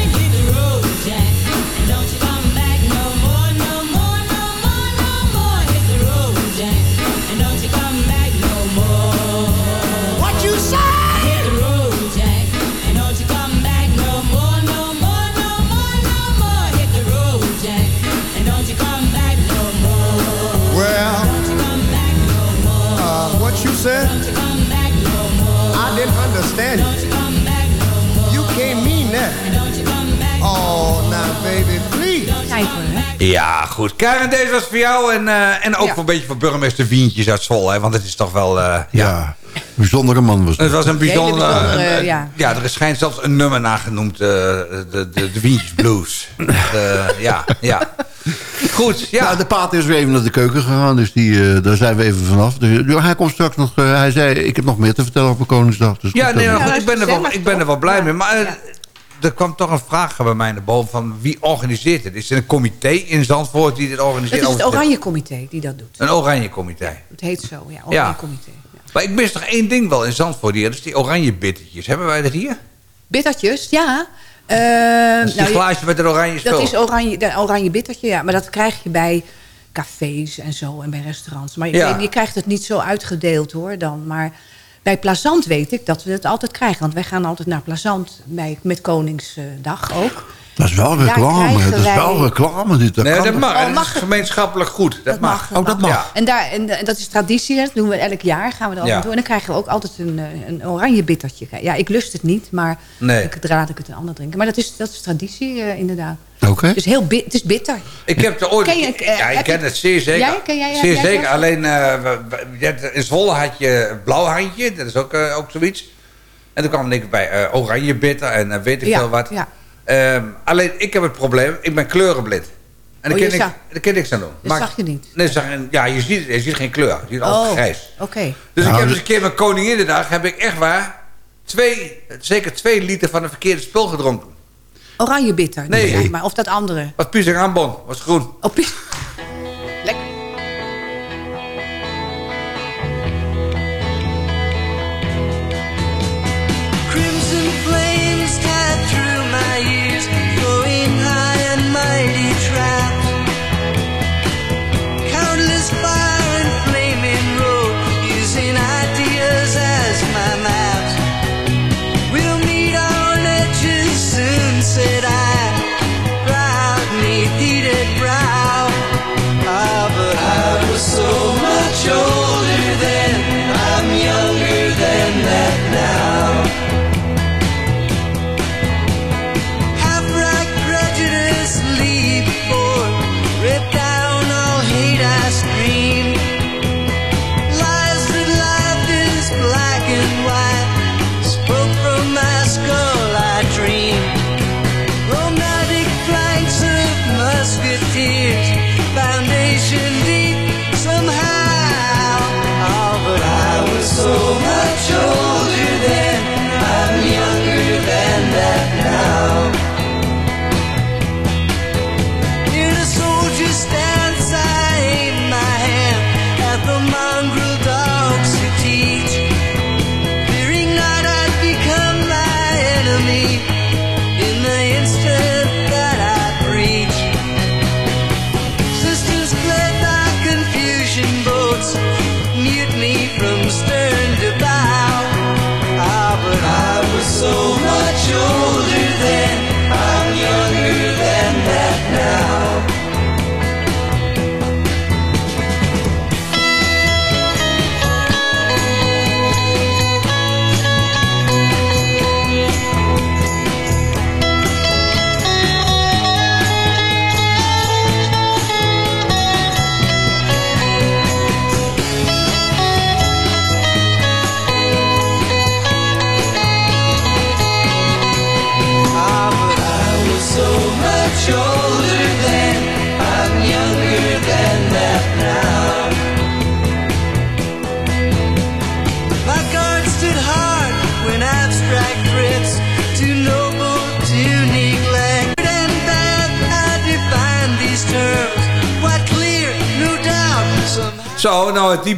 Ja, goed. Karen, deze was voor jou en, eh, en ook Ja. voor een beetje voor burgemeester Wientjes uit Zwolle. Hè, want het is toch wel... eh, ja. Ja. Een bijzondere man was Het het. was een bijzondere... Een- ja. ja, er schijnt zelfs een nummer nagenoemd. eh de, de, de Wientjes Blues. Eh, ja, ja. Goed, ja. Nou, de pater is weer even naar de keuken gegaan, dus die, eh, daar zijn we even vanaf. Dus, hij komt straks nog, hij zei, ik heb nog meer te vertellen op Koningsdag. Dus Ja, nee, nou, goed, ik, ben er wel, ik ben er wel blij Ja. mee. Maar eh, Ja. Er kwam toch een vraag bij mij naar boven van wie organiseert het? Is er een comité in Zandvoort die dit organiseert? is het Oranje Comité die dat doet. Een oranje comité. Het heet zo, ja. Ja. Oranje Comité. Ja. Maar ik mis nog één ding wel in Zandvoort hier. Dat is die oranje bittertjes. Hebben wij dat hier? Bittertjes, ja. Dat is die nou, glaasje met een oranje spul. dat is oranje, de oranje bittertje, ja. Maar dat krijg je bij cafés en zo en bij restaurants. Maar je, je krijgt het niet zo uitgedeeld hoor dan. Maar bij Plazant weet ik dat we het altijd krijgen. Want wij gaan altijd naar Plazant bij, met Koningsdag ook. Dat is wel reclame, dat is wel reclame. Dit, dat nee, kan dat mag. Oh, dat mag is het? gemeenschappelijk goed. Dat, Dat mag. mag. Oh, dat mag. Ja. En, daar, en, en dat is traditie, dat doen we elk jaar. Gaan we er altijd Ja. door. En dan krijgen we ook altijd een, eh, een oranje bittertje. Ja, ik lust het niet, maar Nee. ik raad ik het een ander drinken. Maar dat is, dat is traditie eh, inderdaad. Oké. Dus heel het is bitter. Ik heb er ooit... Ken je- eh, ja, ik ken je- het zeer zeker. Jij? Ken jij- zeer jij- zeker. Alleen eh, in Zwolle had je blauwhandje. Dat is ook, eh, ook zoiets. En toen kwam ik bij eh, oranje bitter en weet ik Ja, veel wat. ja. Ehm, alleen ik heb het probleem. Ik ben kleurenblind. En daar Oh, kan je ik, zag- daar kan ik niks aan doen. Dat zag je niet? Nee, zag, je- ja, je ziet, je ziet geen kleur. Je ziet altijd Oh, grijs. oké. Dus ik Nou, heb dus dus- een keer met Koninginnedag... heb ik echt waar... Twee, zeker twee liter van een verkeerde spul gedronken. Oranje bitter. Nee. maar. Of dat andere. Was puur aanbon. Was groen. Oh,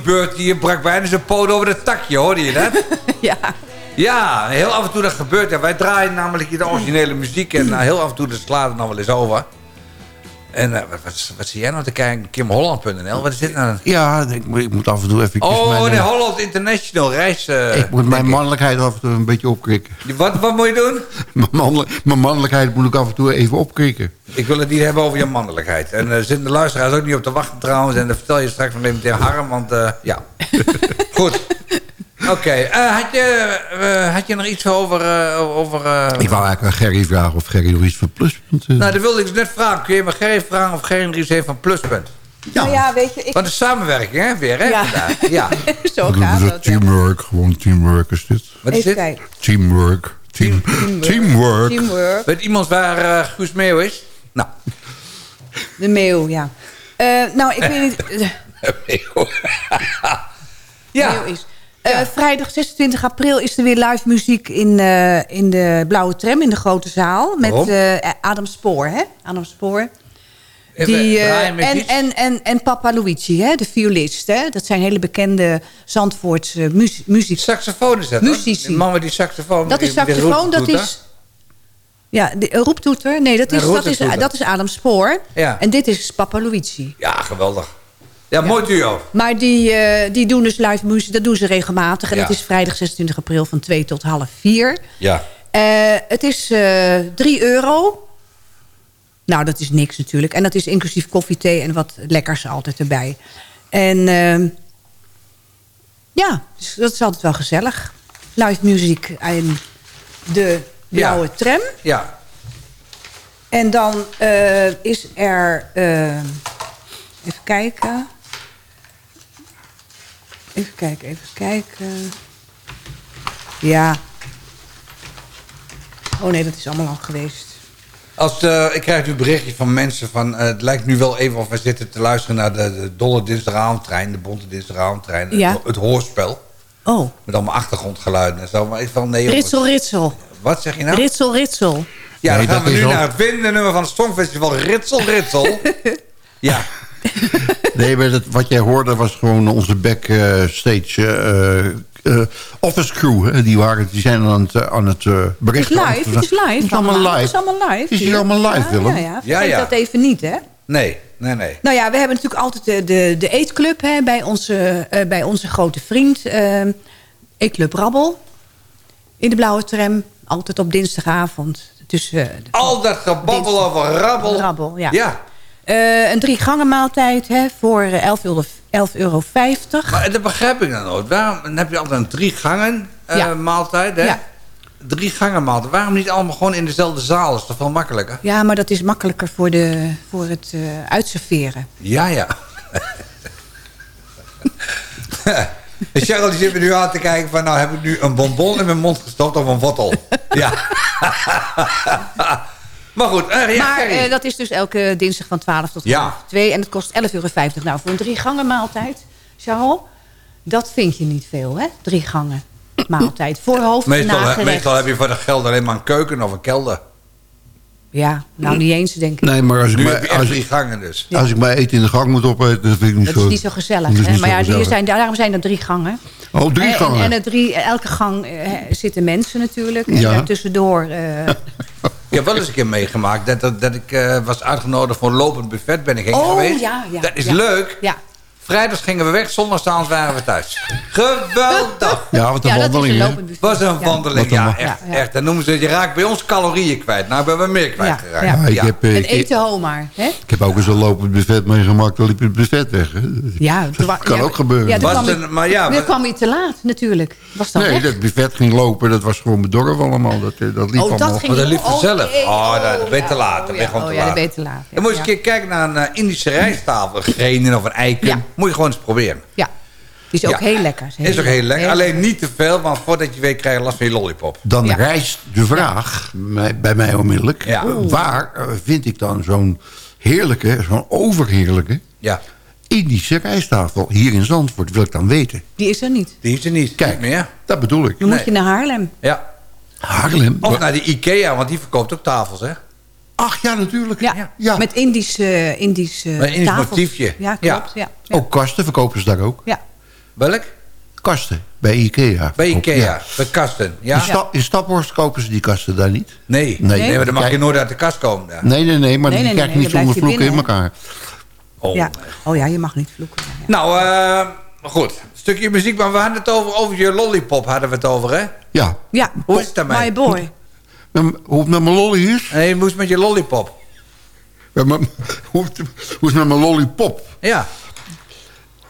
beurt die brak bijna zijn poot over het takje, hoorde je dat? Ja. Ja, heel af en toe dat gebeurt. Ja, wij draaien namelijk hier de originele muziek en eh, heel af en toe slaat het nog wel eens over. En eh, wat, wat, wat zie jij nou te kijken? KimHolland.nl, wat is dit nou? Ja, ik, moet- ik moet af en toe even... Oh, mijn, de eh, Holland International reis. eh, ik moet mijn mannelijkheid af en toe een beetje opkrikken. Wat, wat moet je doen? Mijn, mijn mannelijkheid moet ik af en toe even opkrikken. Ik wil het niet hebben over je mannelijkheid. En er zitten de luisteraars ook niet op te wachten trouwens. En dan vertel je straks van even tegen Harm, want ja. Goed. Oké, eh, had, je, eh, had je nog iets over... eh, over eh, Ik wou eigenlijk aan Gerry vragen of Gerry nog iets van pluspunt... Nou, dat wilde ik dus net vragen. Kun je me Gerry vragen of Gerry nog iets heeft van Pluspunt? Nou ja, weet je, ik... Want de samenwerking, hè, weer, hè, Ja. vandaag. Ja. Zo gaat is dat. teamwork, gewoon teamwork is dit. Wat is dit? kijken. Teamwork. Team, teamwork. Teamwork. Weet iemand waar Guus Meeuw is? Nou. De mail, ja. Eh, nou, ik weet niet... Meeuw. ja. is. Eh, Vrijdag 26 april is er weer live muziek in, eh, in de Blauwe Tram in de Grote Zaal. Met eh, Adam Spoor, hè? Adam Spoor. Die, en, en, en, en Papa Luigi, hè, de violist. Hè? Dat zijn hele bekende Zandvoortse muzie muziek. Saxofoon is dat. Muzici. Die man met die saxofoon. Dat is saxofoon, dat is... Ja, de roeptoeter. Nee, dat is, dat, is, dat is Adam Spoor. Ja. En dit is Papa Luigi. Ja, geweldig. Ja, mooi duo. Maar die, eh, die doen dus live muziek, dat doen ze regelmatig. En dat is vrijdag 26 april van 2 tot half 4. Ja. Eh, het is eh 3 euro. Nou, dat is niks natuurlijk. En dat is inclusief koffie, thee en wat lekkers altijd erbij. En ehm, ja, dus dat is altijd wel gezellig. Live muziek en de blauwe tram. Ja. En dan is er... even kijken. Even kijken, even kijken. Ja. Oh nee, dat is allemaal al geweest. Als, eh, ik krijg nu berichtjes van mensen van... eh, het lijkt nu wel even of we zitten te luisteren naar de, de dolle dinsdagavondtrein... de bonte dinsdagavondtrein, Ja. het, het hoorspel. Oh, Met allemaal achtergrondgeluiden en zo. Maar ik van, nee, jongens. ritsel, ritsel. Wat zeg je nou? Ritsel, ritsel. Ja, Nee, dan gaan we nu naar het winnende nummer van het Songfestival. Ritsel, ritsel. ja. Nee, maar dat, wat jij hoorde was gewoon onze backstage eh, eh, office crew. Hè? Die, waren, die zijn aan het, eh, aan het eh, Het is berichten. live, het is live. Het is allemaal Het live. is allemaal live. Het is hier allemaal live, Willem. Ja, ja. Ja, Vergeet ja. dat even niet, hè? Nee, nee, nee. Nou ja, we hebben natuurlijk altijd de, de, de eetclub hè, bij, onze, eh, bij onze grote vriend. eh eetclub Rabbel. In de blauwe tram. Altijd op dinsdagavond. Tussen, eh, Al dat gebabbel Dinsdag. over rabbel. Rabbel, ja. Ja. Eh, een drie gangen maaltijd hè, voor eh, 11,50 euro. 11,50 euro. Maar dat begrijp ik dan nooit. Waarom dan heb je altijd een drie gangen eh, Ja. maaltijd? Hè? Ja. Drie gangen maaltijd. Waarom niet allemaal gewoon in dezelfde zaal? is toch veel makkelijker? Ja, maar dat is makkelijker voor, de, voor het eh, uitserveren. Ja, ja. Cheryl die zit me nu aan te kijken van... nou heb ik nu een bonbon in mijn mond gestopt of een wortel. Ja. maar goed, eh, ja, maar eh, dat is dus elke dinsdag van 12 tot Ja. half 2. En het kost 11,50 euro. Nou, voor een drie gangen maaltijd, Charles, dat vind je niet veel, hè? Drie gangen maaltijd. Voor hoofd en meestal, nagerecht. meestal heb je voor dat geld alleen maar een keuken of een kelder. Ja, nou niet eens, denk ik. Nee, maar als ik, Nu mij, heb je echt als, drie gangen dus. Ja. als ik mijn eten in de gang moet opeten, dat vind ik niet Dat zo... is niet zo gezellig. dat is Hè? niet Maar zo ja, gezellig. zijn, daarom zijn er drie gangen. Oh, drie En- gangen. En, en het drie, elke gang eh, zitten mensen natuurlijk. En Ja. daartussendoor... Ik heb wel eens een keer meegemaakt dat, dat, dat ik eh, was uitgenodigd voor een lopend buffet. Ben ik heen Oh, geweest. ja, ja, dat is ja. leuk. ja, Vrijdags gingen we weg, zondagsavond waren we thuis. Geweldig. Ja, wat een Ja, wandeling, een. Was een Ja. wandeling, ja, echt. Ja, ja. echt. Dan noemen ze je raakt bij ons calorieën kwijt. Nou, hebben we meer kwijtgeraakt. Ja, Ja, ik, heb, eh, En ik, eten ho maar. Hè? ik heb ook eens een lopend buffet meegemaakt. Dan liep het buffet weg. Hè? Ja, dat kan ja, ook gebeuren. Ja, Was kwam, maar ja, we- kwam je te laat natuurlijk. Was dat nee, weg? dat buffet ging lopen. Dat was gewoon bedorven allemaal. Dat, eh, dat liep Oh, allemaal. dat ging Maar dat liep oh, vanzelf. oké. Oh, dat- ben je te laat. oh, Dat ben je ja, gewoon oh, te laat. Dan moet je eens ja. een keer kijken naar een eh, Indische rijsttafel. Een grenen of een eiken. Moet je gewoon eens proberen. Ja, die is ook Ja. heel lekker. Is ook heel lekker. Alleen niet te veel, want voordat je weet krijg je last van je lollipop. Dan Ja. rijst de vraag bij mij onmiddellijk. Waar eh, vind ik dan zo'n heerlijke, zo'n overheerlijke Ja, Indische rijsttafel? Hier in Zandvoort wil ik dan weten. Die is er niet. die is er niet. Kijk, meer. dat bedoel ik. Dan Nee. moet je naar Haarlem. Ja. Haarlem. Of naar de Ikea, want die verkoopt ook tafels, hè? Ach ja, natuurlijk. Ja, Ja. met Indisch, eh Indisch, eh, Met Indisch tafels. motiefje. Ja, klopt. Ja. Ja. Ook kasten verkopen ze daar ook. Ja. Welk? Kasten, bij Ikea. Bij Ikea, ja. bij kasten. Ja? In, sta, in Staphorst kopen ze die kasten daar niet. Nee. Nee. nee. maar dan mag je nooit uit de kast komen. daar. Nee, nee, nee, maar Nee, die nee, krijg je nee, niet zonder vloeken in elkaar. Oh. ja. Oh ja, je mag niet vloeken. Ja, ja. Nou, eh, goed. Een stukje muziek, maar we hadden het over, over je lollipop, hadden we het over, hè? Ja. Ja, Hoe is het daarmee? My boy. Hoe het met mijn lolly is? Nee, je moest met je lollipop. Met mijn- Hoe het hoe het met mijn lollipop? Ja.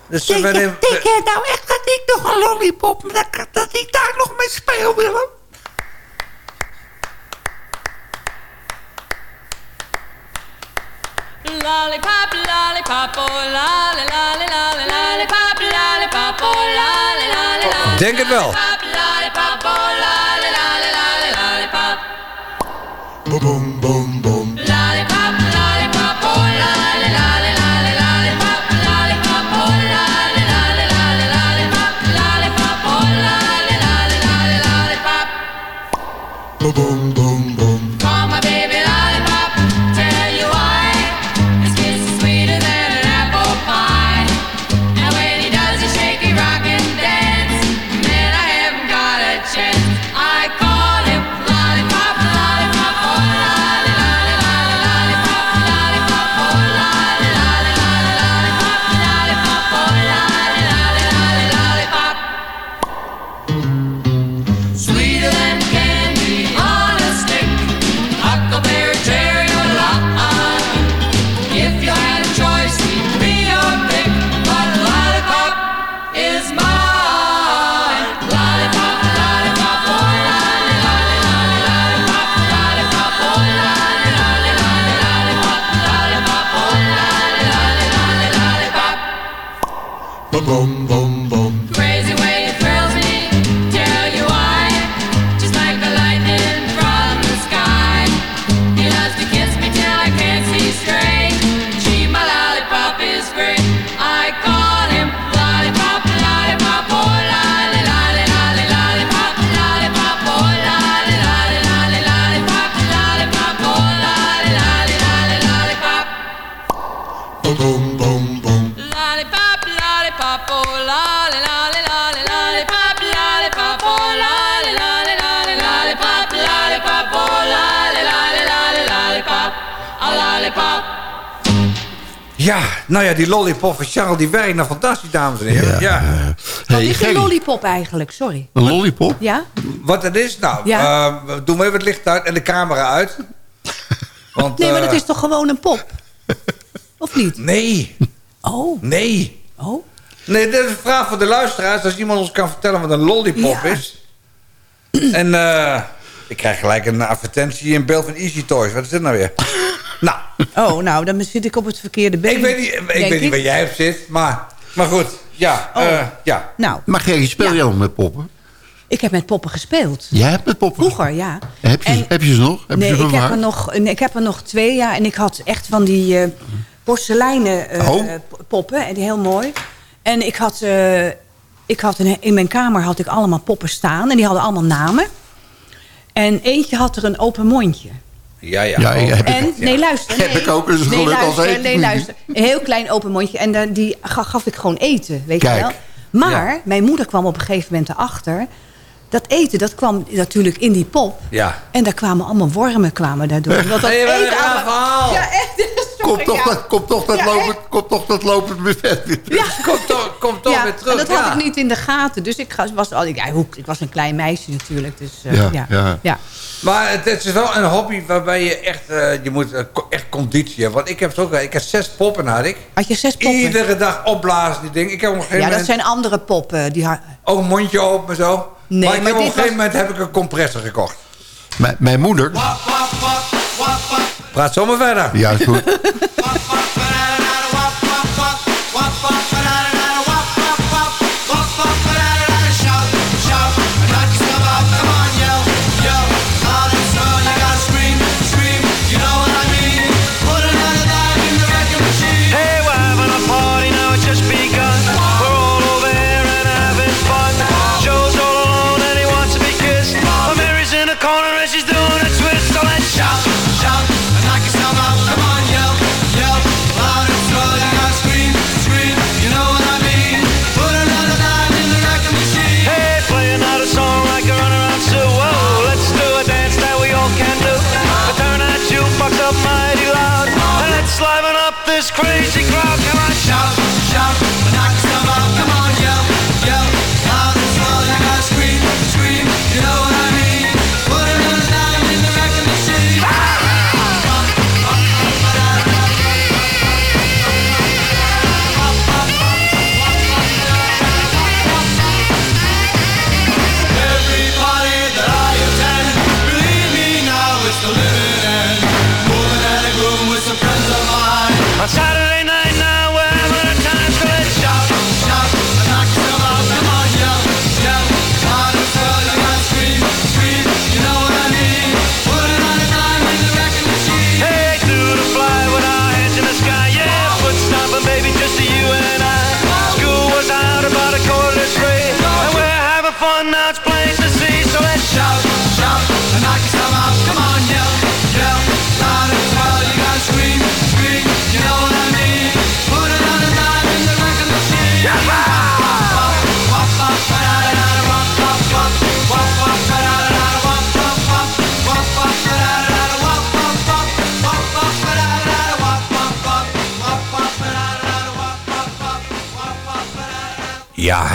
Dus Denk je, nemen- denk je nou echt dat ik nog een lollipop... Dat, dat ik daar nog mee speel, Willem? Lollipop, lollipop, oh lolly, lolly, lolly, lollipop, lollipop, oh lolly, lolly, lolly. Denk het wel. Lollipop, lollipop, oh lolly, lolly, Boom, boom, boom. Lollipop, lollipop, oh lolly, lolly, lolly, lollipop, lollipop, oh lolly, lolly, lolly, lollipop, lollipop, oh lolly, lolly, lolly, lollipop. Boom, boom, die lollipop van Charles, die werkt nog fantastisch, dames en heren. Ja. Wat Wat is een lollipop eigenlijk? Sorry. Een lollipop? Ja? Wat het is? Nou, Ja. eh, we doen even het licht uit en de camera uit. Want, Nee, maar eh, dat is toch gewoon een pop? Of niet? Nee. Oh. Nee. Oh. Nee, dat is een vraag voor de luisteraars. Als iemand ons kan vertellen wat een lollipop Ja. is. En eh, ik krijg gelijk een advertentie in beeld van Easy Toys. Wat is dit nou weer? nou, Oh, nou, dan zit ik op het verkeerde been. ik weet niet, ik weet niet waar jij op zit. Maar, maar goed, ja. Oh. eh, ja. Nou, Maar Gerrie, speel Ja. jij met poppen? ik heb met poppen gespeeld. Jij hebt met poppen Vroeger, ja. Heb je, En- heb je ze nog? Heb nee, je ze ik heb, er nog, nee, ik heb er nog twee, ja. En ik had echt van die eh, porseleinen eh, Oh. poppen. En die heel mooi. En ik had, eh, ik had een, in mijn kamer had ik allemaal poppen staan. En die hadden allemaal namen. En eentje had er een open mondje. Ja, ja. Ja, ik- heb ik- En, nee, luister. Nee, Heb ik ook eens nee, geluk als luister, eten. Nee, luister. Een heel klein open mondje. En dan, die ga- gaf ik gewoon eten, weet Kijk. je wel. Maar Ja. mijn moeder kwam op een gegeven moment erachter... dat eten, dat kwam natuurlijk in die pop. Ja. En daar kwamen allemaal wormen kwamen daardoor. Omdat dat Nee, eten raar allemaal- verhaal. Ja, echt. Komt toch, ja. dat, komt toch dat komt toch dat lopend buffet weer terug. Komt toch, komt toch ja, weer terug. en dat had ik niet in de gaten. Dus ik was, al, ik was een klein meisje natuurlijk. Dus, eh, Ja, ja, ja. ja. Maar het, het is wel een hobby waarbij je echt, eh, je moet eh, echt conditie hebben. Want ik heb het ook, wel. ik heb zes poppen had ik. Had je zes poppen? Iedere dag opblazen die dingen. Ik heb op een gegeven Ja, dat moment zijn andere poppen. Die ha- ook een mondje open en zo. Nee, maar ik maar heb op een gegeven was- moment heb ik een compressor gekocht. Mijn, mijn moeder... Praat zomaar verder. Ja, is goed.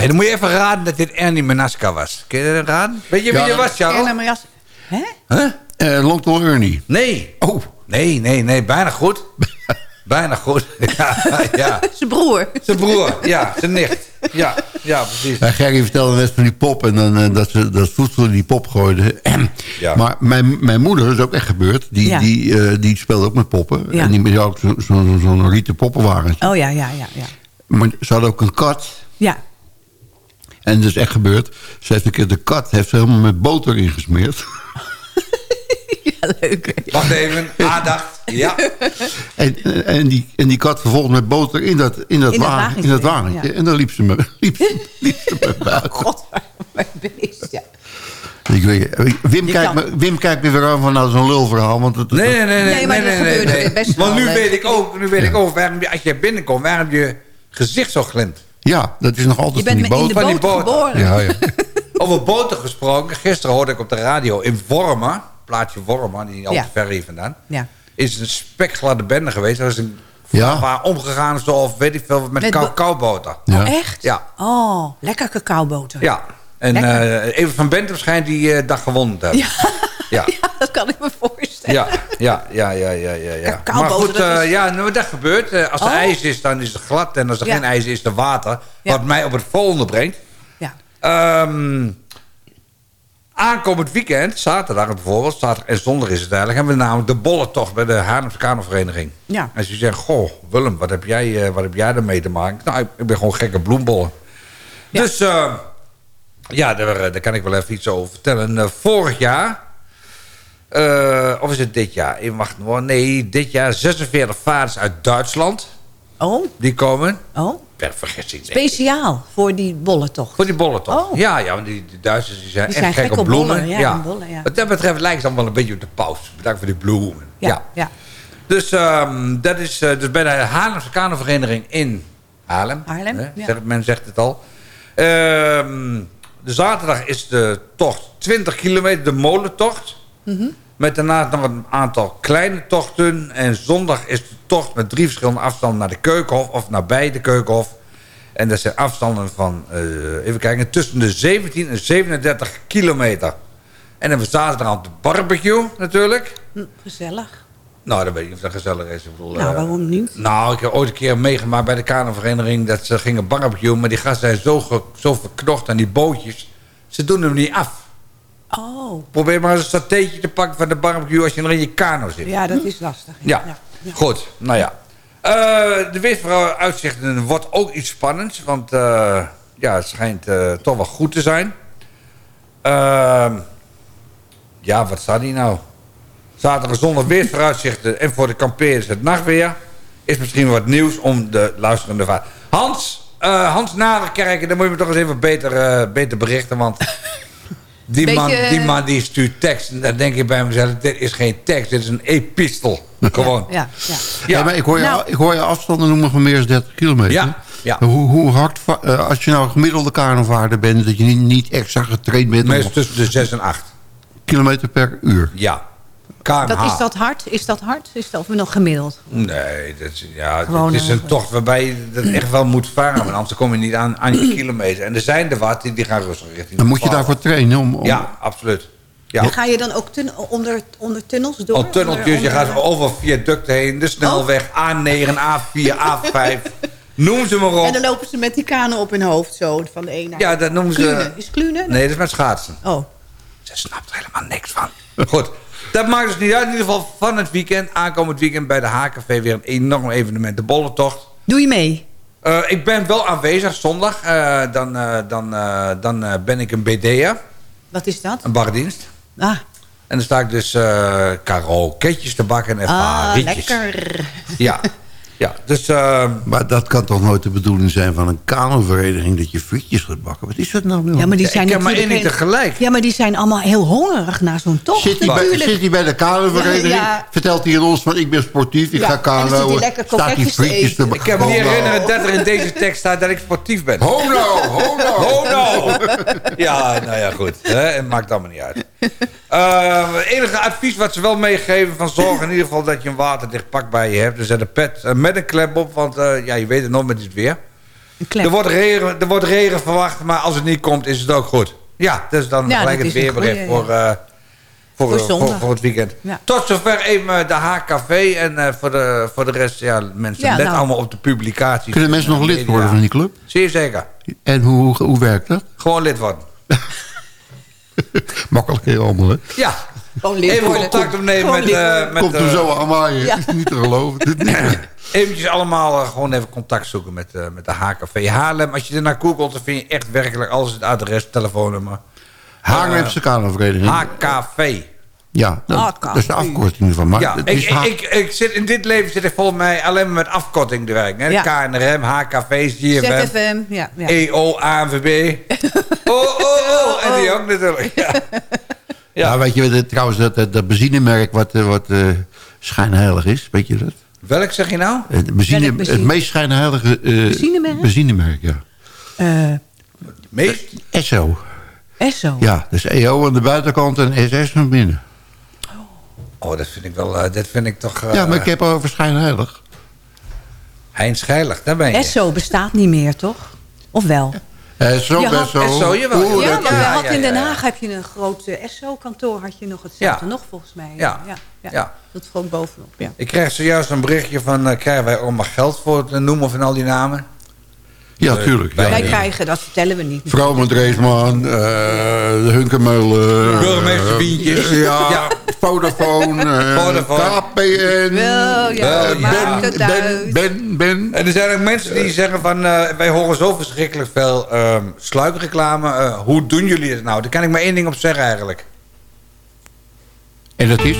dan moet je even raden dat dit Ernie Menaska was. Kun je dat raden? Weet je wie Ja, je was, Charles? Erna Maras- Hè? Huh? Eh Long Tall Ernie. Nee. Oh. Nee, nee, nee. Bijna goed. bijna goed. ja, ja. Zijn broer. Zijn broer. Ja, zijn nicht. Ja, ja precies. Gerry vertelde net van die pop en dan, eh, dat ze dat voedsel in die pop gooiden. Ja. Maar mijn, mijn moeder, dat is ook echt gebeurd, die, Ja. die, eh, die speelde ook met poppen. Ja. En die had ook zo'n zo, zo, rieten poppenwagentje. Oh ja, ja, ja. Ja, Maar ze had ook een kat. ja. En dat is echt gebeurd. Ze heeft een keer de kat heeft ze helemaal met boter ingesmeerd. ja leuk. Wacht even. Aandacht. Ja. En, en, die, en die kat vervolgens met boter in dat, in dat, In dat wagen, wagentje, in dat wagentje. ja. En dan liep ze me, liep, liep ze me buiten. God, waar, waar ben ik? Ja. Ik weet, Wim, kijkt me, Wim kijkt me weer aan van nou, zo'n lulverhaal. Want het, Nee, nee, nee. nee, Nee, maar nee, dat nee, gebeurde nee. best Want nu hè. weet ik ook, nu weet ik ook waarom je, als je binnenkomt, waarom je gezicht zo glimt. Ja, dat is nog altijd Je van die in de boter. Van die boot geboren. Ja, ja. Over boter gesproken. Gisteren hoorde ik op de radio in Wormen, plaatsje Wormen, die niet al te ver hier vandaan, Ja. is een spekgladde bende geweest. Dat is een Ja. waar omgegaan of zo, of weet ik veel, met, Met bo- cacaoboter. Ja. Oh, echt? Ja. Oh, lekker cacaoboter. Ja. En Lekker. eh even van Bentum schijnt die eh, dag gewonnen te hebben. Ja. Ja. Ja, dat kan ik me voorstellen. Ja, ja, ja, ja, ja, ja. Maar goed, dat is- ja, nou, dat gebeurt. Eh, als er Oh. ijs is, dan is het glad. En als er Ja. geen ijs is, is er water. Wat mij op het volgende brengt. Ja. Ehm, aankomend weekend, zaterdag bijvoorbeeld, zaterdag en zondag is het eigenlijk... hebben we namelijk de bollentocht bij de Haarlemse Kanovereniging. Ja. En ze zeggen, goh, Willem, wat heb jij, eh, wat heb jij ermee te maken? Nou, ik, ben gewoon gekke bloembollen. Dus, ja, daar, daar kan ik wel even iets over vertellen. Vorig jaar, eh, of is het dit jaar? Eh, Wacht, nee, dit jaar 46 vaders uit Duitsland. Oh, Die komen. oh. Per vergissing. Speciaal voor die bollentocht. Voor die bollen toch? Oh. Ja, ja, want die, die Duitsers die zijn Die echt zijn gek gek op bloemen. bollen, ja, bollen, ja. Wat dat betreft lijkt het allemaal een beetje op de paus. Bedankt voor die bloemen. Ja, Ja. Dus dat is uh, dus bij de Haarlemse Kanovereniging in Haarlem. Haarlem, Hè? ja. Zegt- men zegt het al. Ehm, de zaterdag is de tocht 20 kilometer, de molentocht. Met daarnaast nog een aantal kleine tochten. En zondag is de tocht met drie verschillende afstanden naar de Keukenhof... of nabij de Keukenhof. En dat zijn afstanden van, eh, even kijken, tussen de 17 en 37 kilometer. En dan hebben we zaterdag de barbecue natuurlijk. Hm, Gezellig. Nou, dat weet ik niet of dat gezellig is. Ik bedoel, Nou, eh, waarom niet? nou, ik heb ooit een keer meegemaakt bij de kanovereniging... dat ze gingen barbecuen, maar die gasten zijn zo, zo verknocht aan die bootjes. Ze doen hem niet af. Oh, Probeer maar eens een satéetje te pakken van de barbecue... als je nog in je kano zit. ja, dat is lastig. Ja, goed. Nou ja. Eh, de weersvooruitzichten wordt ook iets spannends. Want eh, ja, het schijnt eh, toch wel goed te zijn. Ehm, ja, wat staat hier nou? Zaterdag zondag weersvooruitzichten. En voor de kampeerders het nachtweer. Is misschien wat nieuws om de luisterende vaart. Hans, Hans Naderkerken, dan moet je me toch eens even beter, beter berichten. Want die, Beetje, man, die eh, man die stuurt tekst. En dan denk ik bij mezelf, dit is geen tekst. Dit is een epistel. Gewoon. Ja, ja. Ja, maar ik hoor, je, Nou. ik hoor je afstanden noemen van meer dan 30 kilometer. Ja, ja. Hoe, hoe hard, eh, als je nou gemiddelde kanovaarder bent... dat je niet, niet extra getraind bent... Meestal tussen de 6 en 8. kilometer per uur. Ja. KMH. Dat, is dat hard? Is dat hard? Is dat nog gemiddeld? Nee, dat is, ja, Gewoon, het is een eh, tocht waarbij je dat echt wel moet varen. Want anders kom je niet aan, aan je kilometer. En er zijn er wat die, die gaan rustig richting Dan moet je 12. daarvoor trainen. Om, om- Ja, absoluut. Ja. Ga je dan ook tun- onder, onder tunnels door? Al tunneltjes, je Onder- gaat over viaducten heen. De snelweg, A9, A4, A5. Noem ze maar En op. dan lopen ze met die kanen op hun hoofd zo, van de ene naar Ja, dat noemen ze... Klunen. Is Klunen? Nee, dat is met schaatsen. Oh. Ze snapt er helemaal niks van. Goed. Dat maakt dus niet uit. In ieder geval van het weekend. Aankomend weekend bij de HKV weer een enorm evenement. De bollentocht. Doe je mee? Eh, ik ben wel aanwezig zondag. Eh, dan eh, dan, dan ben ik een BD'er. Wat is dat? Een bardienst. Ah, En dan sta ik dus uh, karaoketjes te bakken en ah lekker. Ja. ja, dus... eh, Maar dat kan toch nooit de bedoeling zijn van een kanovereniging... dat je frietjes gaat bakken? Wat is dat nou? Willem? Ja, maar die ik zijn heb maar één heel- tegelijk. Ja, maar die zijn allemaal heel hongerig naar zo'n tocht. Zit hij, bij, zit hij bij de kanovereniging? Ja, ja. Vertelt hij aan ons van ik ben sportief, ik Ja, ga kanoën. Staat te frietjes te eten. Ik kan me niet herinneren dat er in deze tekst staat dat ik sportief ben. Ho nou, ho nou. Oh no! Ja, nou ja, goed. Hè? Het maakt allemaal niet uit. Eh, Het enige advies wat ze wel meegeven... van zorg in ieder geval dat je een waterdicht pak bij je hebt. Dus zet een pet eh, met een klep op. Want eh, ja, je weet het nooit met het weer. Er wordt, regen, er wordt regen verwacht, maar als het niet komt is het ook goed. Ja, dat is dan Ja, gelijk het weerbericht goeie, voor, eh, voor, Voor zondag. voor, voor het weekend. Ja. Tot zover even de HKV. En eh, voor, de, voor de rest, ja, mensen, Ja, let nou. allemaal op de publicaties. Kunnen mensen nog lid worden van die club? Zeer zeker. En hoe, hoe werkt dat? Gewoon lid worden. Makkelijk heel allemaal, hè? Ja. Even contact opnemen met... eh, met Komt er eh, zo aan waaien. Ja. Het is niet te geloven. Eventjes allemaal eh, gewoon even contact zoeken met, eh, met de HKV Haarlem. Als je er naar googelt, dan vind je echt werkelijk alles. Het adres, telefoonnummer. Haarlemse kanovereniging. HKV. Ja, dat, dat is de afkorting ervan. Maar Ja, ik, ik, ik zit, in dit leven zit ik volgens mij alleen maar met afkorting te werken. Hè? Ja. KNRM, HKV, ZFM, ZFM, ja. ja. EO, ANVB. Oh, oh, oh. En die ook natuurlijk. Ja. Ja, weet je trouwens dat, dat, benzinemerk wat, eh, wat eh, schijnheilig is? Weet je dat? Welk zeg je nou? Het, benzine, het meest schijnheilige eh, Benzinemerk? benzinemerk, ja. Eh, Meest? Esso. Esso. Ja, dus EO aan de buitenkant en SS van binnen. Oh, dat vind ik wel, eh, dat vind ik toch... eh, ja, maar ik heb over schijnheilig. Heinz daar ben je. Esso bestaat niet meer, toch? Of wel? Esso, Je had- jawel. Ja, maar we ja, hadden ja, in Den ja, ja. Haag heb je een groot eh, Esso-kantoor. Had je nog hetzelfde Ja. nog, volgens mij. Ja. ja, ja. Ja. Dat gewoon bovenop, ja. Ik krijg zojuist een berichtje van... eh, krijgen wij allemaal geld voor het noemen van al die namen? Ja, Eh, tuurlijk. wij- Ja, Wij ja. krijgen, dat vertellen we niet. Vrouw met Reesman, eh, de Hunkermeulen. Burgemeester eh, Bientjes. Ja, Ja. Vodafone, eh, Vodafone. KPN. Wel, ja, het ben, ben, ben, ben. En er zijn ook mensen die zeggen van... eh, wij horen zo verschrikkelijk veel ehm sluikreclame. Eh, hoe doen jullie het nou? Daar kan ik maar één ding op zeggen eigenlijk. En dat is?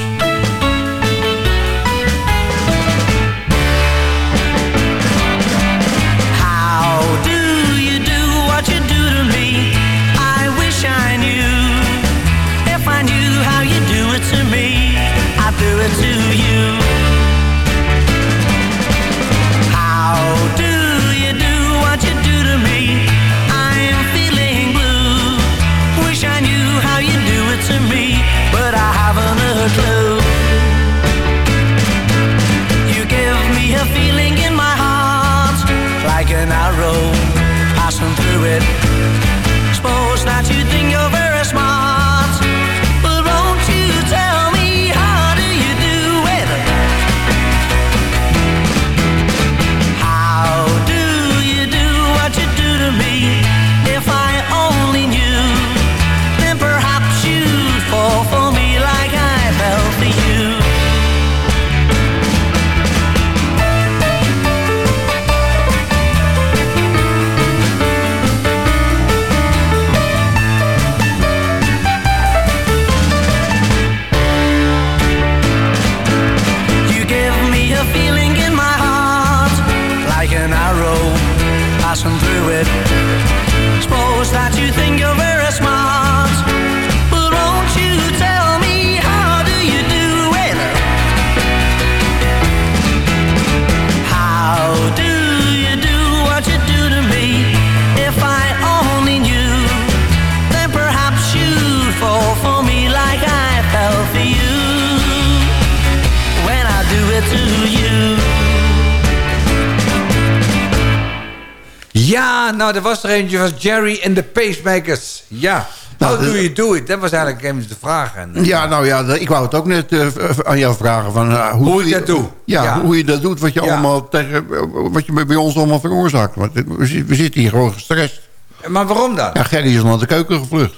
Ja, nou, er was er eentje van Jerry and the Pacemakers. Ja. Nou, How do de- you do it? Dat was eigenlijk een de vraag. En, eh, Ja, nou ja, ik wou het ook net eh, aan jou vragen. Van, eh, hoe, Hoe je dat doet. Ja, Ja. hoe je dat doet, wat je, Ja. allemaal tegen, wat je bij ons allemaal veroorzaakt. Want we, zi- we zitten hier gewoon gestrest. Maar waarom dan? Ja, Gerry is naar de keuken gevlucht.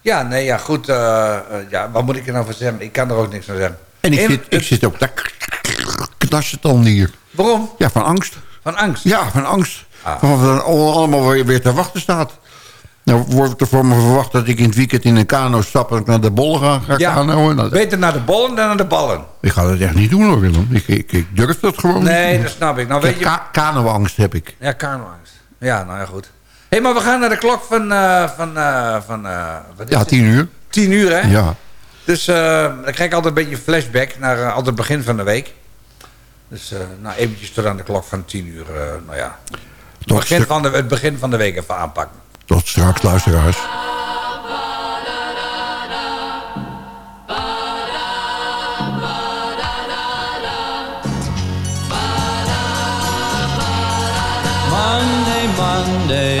Ja, nee, ja, goed. eh, eh, ja, wat moet ik er nou van zeggen? Ik kan er ook niks van zeggen. En ik, zit, ik zit op dat knassetanden hier. Waarom? Ja, van angst. Van angst? Ja, van angst. Ah. Van er allemaal weer, weer te wachten staat. Nou wordt er voor me verwacht dat ik in het weekend in een kano stap... en ik naar de bollen ga, ga Ja, kanoën. Nou, beter naar de bollen dan naar de ballen. ik ga dat echt niet doen hoor, Willem. Ik, ik, ik durf dat gewoon Nee, niet. dat snap ik. Nou, weet heb je... ka kanoangst heb ik. Ja, kanoangst. Ja, nou ja, goed. Hé, hey, maar we gaan naar de klok van... eh, van, eh, van eh, wat is Ja, tien uur. Tien uur, hè? Ja. Dus dan krijg ik altijd een beetje flashback naar altijd het begin van de week. Dus nou, eventjes tot aan de klok van tien uur, nou ja. Het Tot, begin, van de, het begin van de week even aanpakken. tot straks, luisteraars. Monday, Monday,